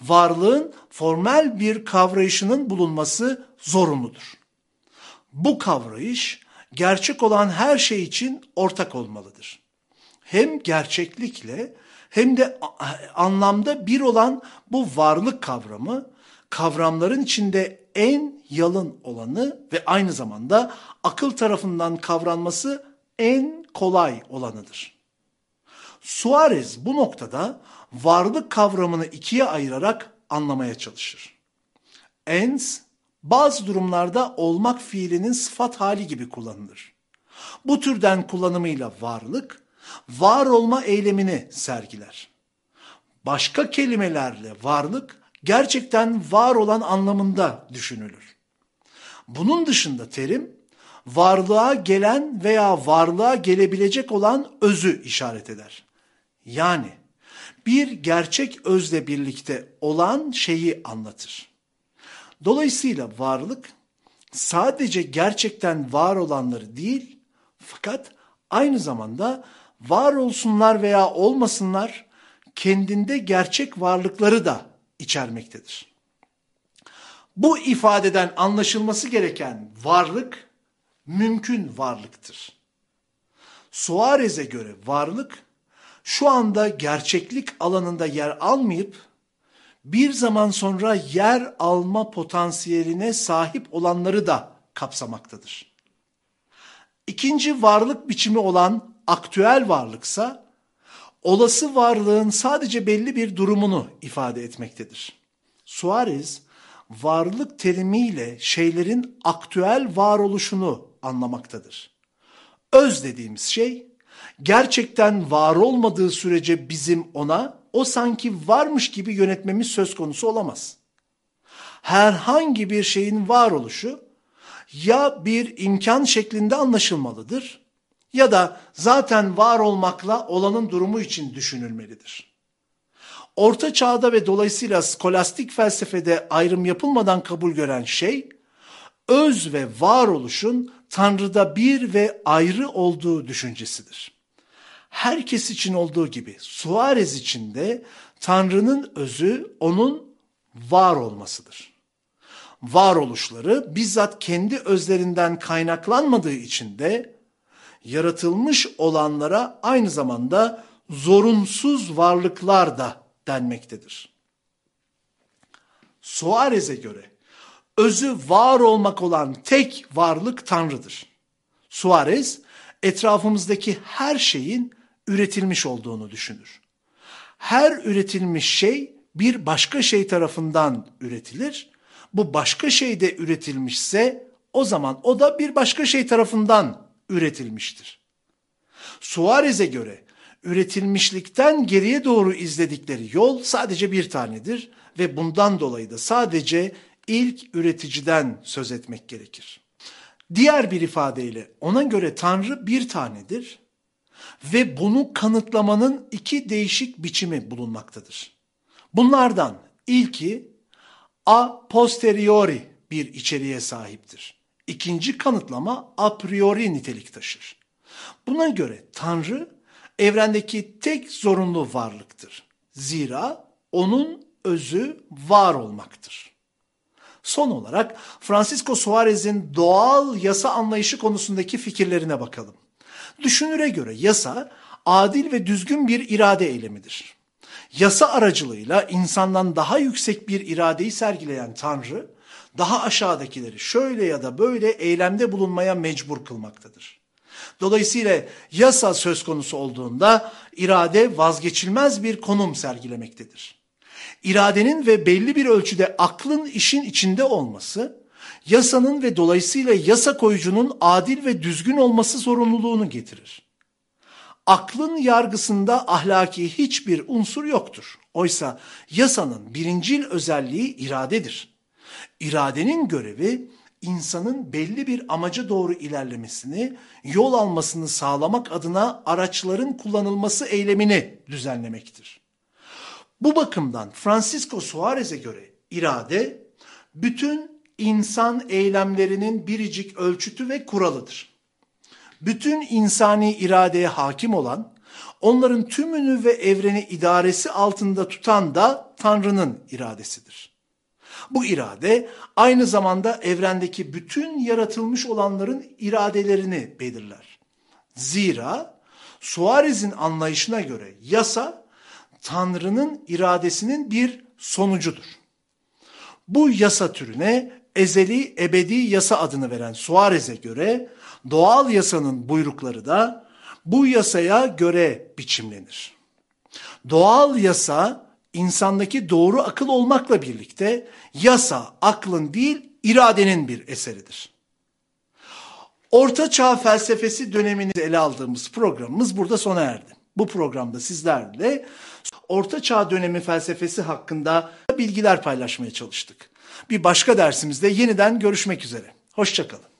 varlığın formel bir kavrayışının bulunması zorunludur. Bu kavrayış gerçek olan her şey için ortak olmalıdır. Hem gerçeklikle hem de anlamda bir olan bu varlık kavramı kavramların içinde en yalın olanı ve aynı zamanda akıl tarafından kavranması en kolay olanıdır. Suarez bu noktada varlık kavramını ikiye ayırarak anlamaya çalışır. Ens bazı durumlarda olmak fiilinin sıfat hali gibi kullanılır. Bu türden kullanımıyla varlık, var olma eylemini sergiler. Başka kelimelerle varlık gerçekten var olan anlamında düşünülür. Bunun dışında terim varlığa gelen veya varlığa gelebilecek olan özü işaret eder. Yani bir gerçek özle birlikte olan şeyi anlatır. Dolayısıyla varlık sadece gerçekten var olanları değil fakat aynı zamanda var olsunlar veya olmasınlar kendinde gerçek varlıkları da içermektedir. Bu ifadeden anlaşılması gereken varlık mümkün varlıktır. Suarez'e göre varlık şu anda gerçeklik alanında yer almayıp bir zaman sonra yer alma potansiyeline sahip olanları da kapsamaktadır. İkinci varlık biçimi olan aktüel varlıksa olası varlığın sadece belli bir durumunu ifade etmektedir. Suarez varlık terimiyle şeylerin aktüel varoluşunu anlamaktadır. Öz dediğimiz şey gerçekten var olmadığı sürece bizim ona o sanki varmış gibi yönetmemiz söz konusu olamaz. Herhangi bir şeyin varoluşu ya bir imkan şeklinde anlaşılmalıdır ya da zaten var olmakla olanın durumu için düşünülmelidir. Orta çağda ve dolayısıyla skolastik felsefede ayrım yapılmadan kabul gören şey, öz ve varoluşun Tanrı'da bir ve ayrı olduğu düşüncesidir. Herkes için olduğu gibi Suarez için de Tanrı'nın özü onun var olmasıdır. Varoluşları bizzat kendi özlerinden kaynaklanmadığı için de yaratılmış olanlara aynı zamanda zorunsuz varlıklar da denmektedir. Suarez'e göre özü var olmak olan tek varlık Tanrı'dır. Suarez etrafımızdaki her şeyin üretilmiş olduğunu düşünür. Her üretilmiş şey bir başka şey tarafından üretilir. Bu başka şey de üretilmişse o zaman o da bir başka şey tarafından üretilmiştir. Suarez'e göre üretilmişlikten geriye doğru izledikleri yol sadece bir tanedir ve bundan dolayı da sadece ilk üreticiden söz etmek gerekir. Diğer bir ifadeyle ona göre Tanrı bir tanedir ve bunu kanıtlamanın iki değişik biçimi bulunmaktadır. Bunlardan ilki a posteriori bir içeriğe sahiptir. İkinci kanıtlama a priori nitelik taşır. Buna göre Tanrı evrendeki tek zorunlu varlıktır. Zira onun özü var olmaktır. Son olarak Francisco Suarez'in doğal yasa anlayışı konusundaki fikirlerine bakalım. Düşünüre göre yasa adil ve düzgün bir irade eylemidir. Yasa aracılığıyla insandan daha yüksek bir iradeyi sergileyen Tanrı, daha aşağıdakileri şöyle ya da böyle eylemde bulunmaya mecbur kılmaktadır. Dolayısıyla yasa söz konusu olduğunda irade vazgeçilmez bir konum sergilemektedir. İradenin ve belli bir ölçüde aklın işin içinde olması, yasanın ve dolayısıyla yasa koyucunun adil ve düzgün olması zorunluluğunu getirir. Aklın yargısında ahlaki hiçbir unsur yoktur. Oysa yasanın birincil özelliği iradedir. İradenin görevi insanın belli bir amaca doğru ilerlemesini, yol almasını sağlamak adına araçların kullanılması eylemini düzenlemektir. Bu bakımdan Francisco Suarez'e göre irade bütün insan eylemlerinin biricik ölçütü ve kuralıdır. Bütün insani iradeye hakim olan, onların tümünü ve evreni idaresi altında tutan da Tanrı'nın iradesidir. Bu irade aynı zamanda evrendeki bütün yaratılmış olanların iradelerini belirler. Zira Suarez'in anlayışına göre yasa Tanrı'nın iradesinin bir sonucudur. Bu yasa türüne ezeli ebedi yasa adını veren Suarez'e göre doğal yasanın buyrukları da bu yasaya göre biçimlenir. Doğal yasa insandaki doğru akıl olmakla birlikte yasa aklın değil iradenin bir eseridir. Orta Çağ felsefesi dönemini ele aldığımız programımız burada sona erdi. Bu programda sizlerle Orta Çağ dönemi felsefesi hakkında bilgiler paylaşmaya çalıştık. Bir başka dersimizde yeniden görüşmek üzere. Hoşçakalın.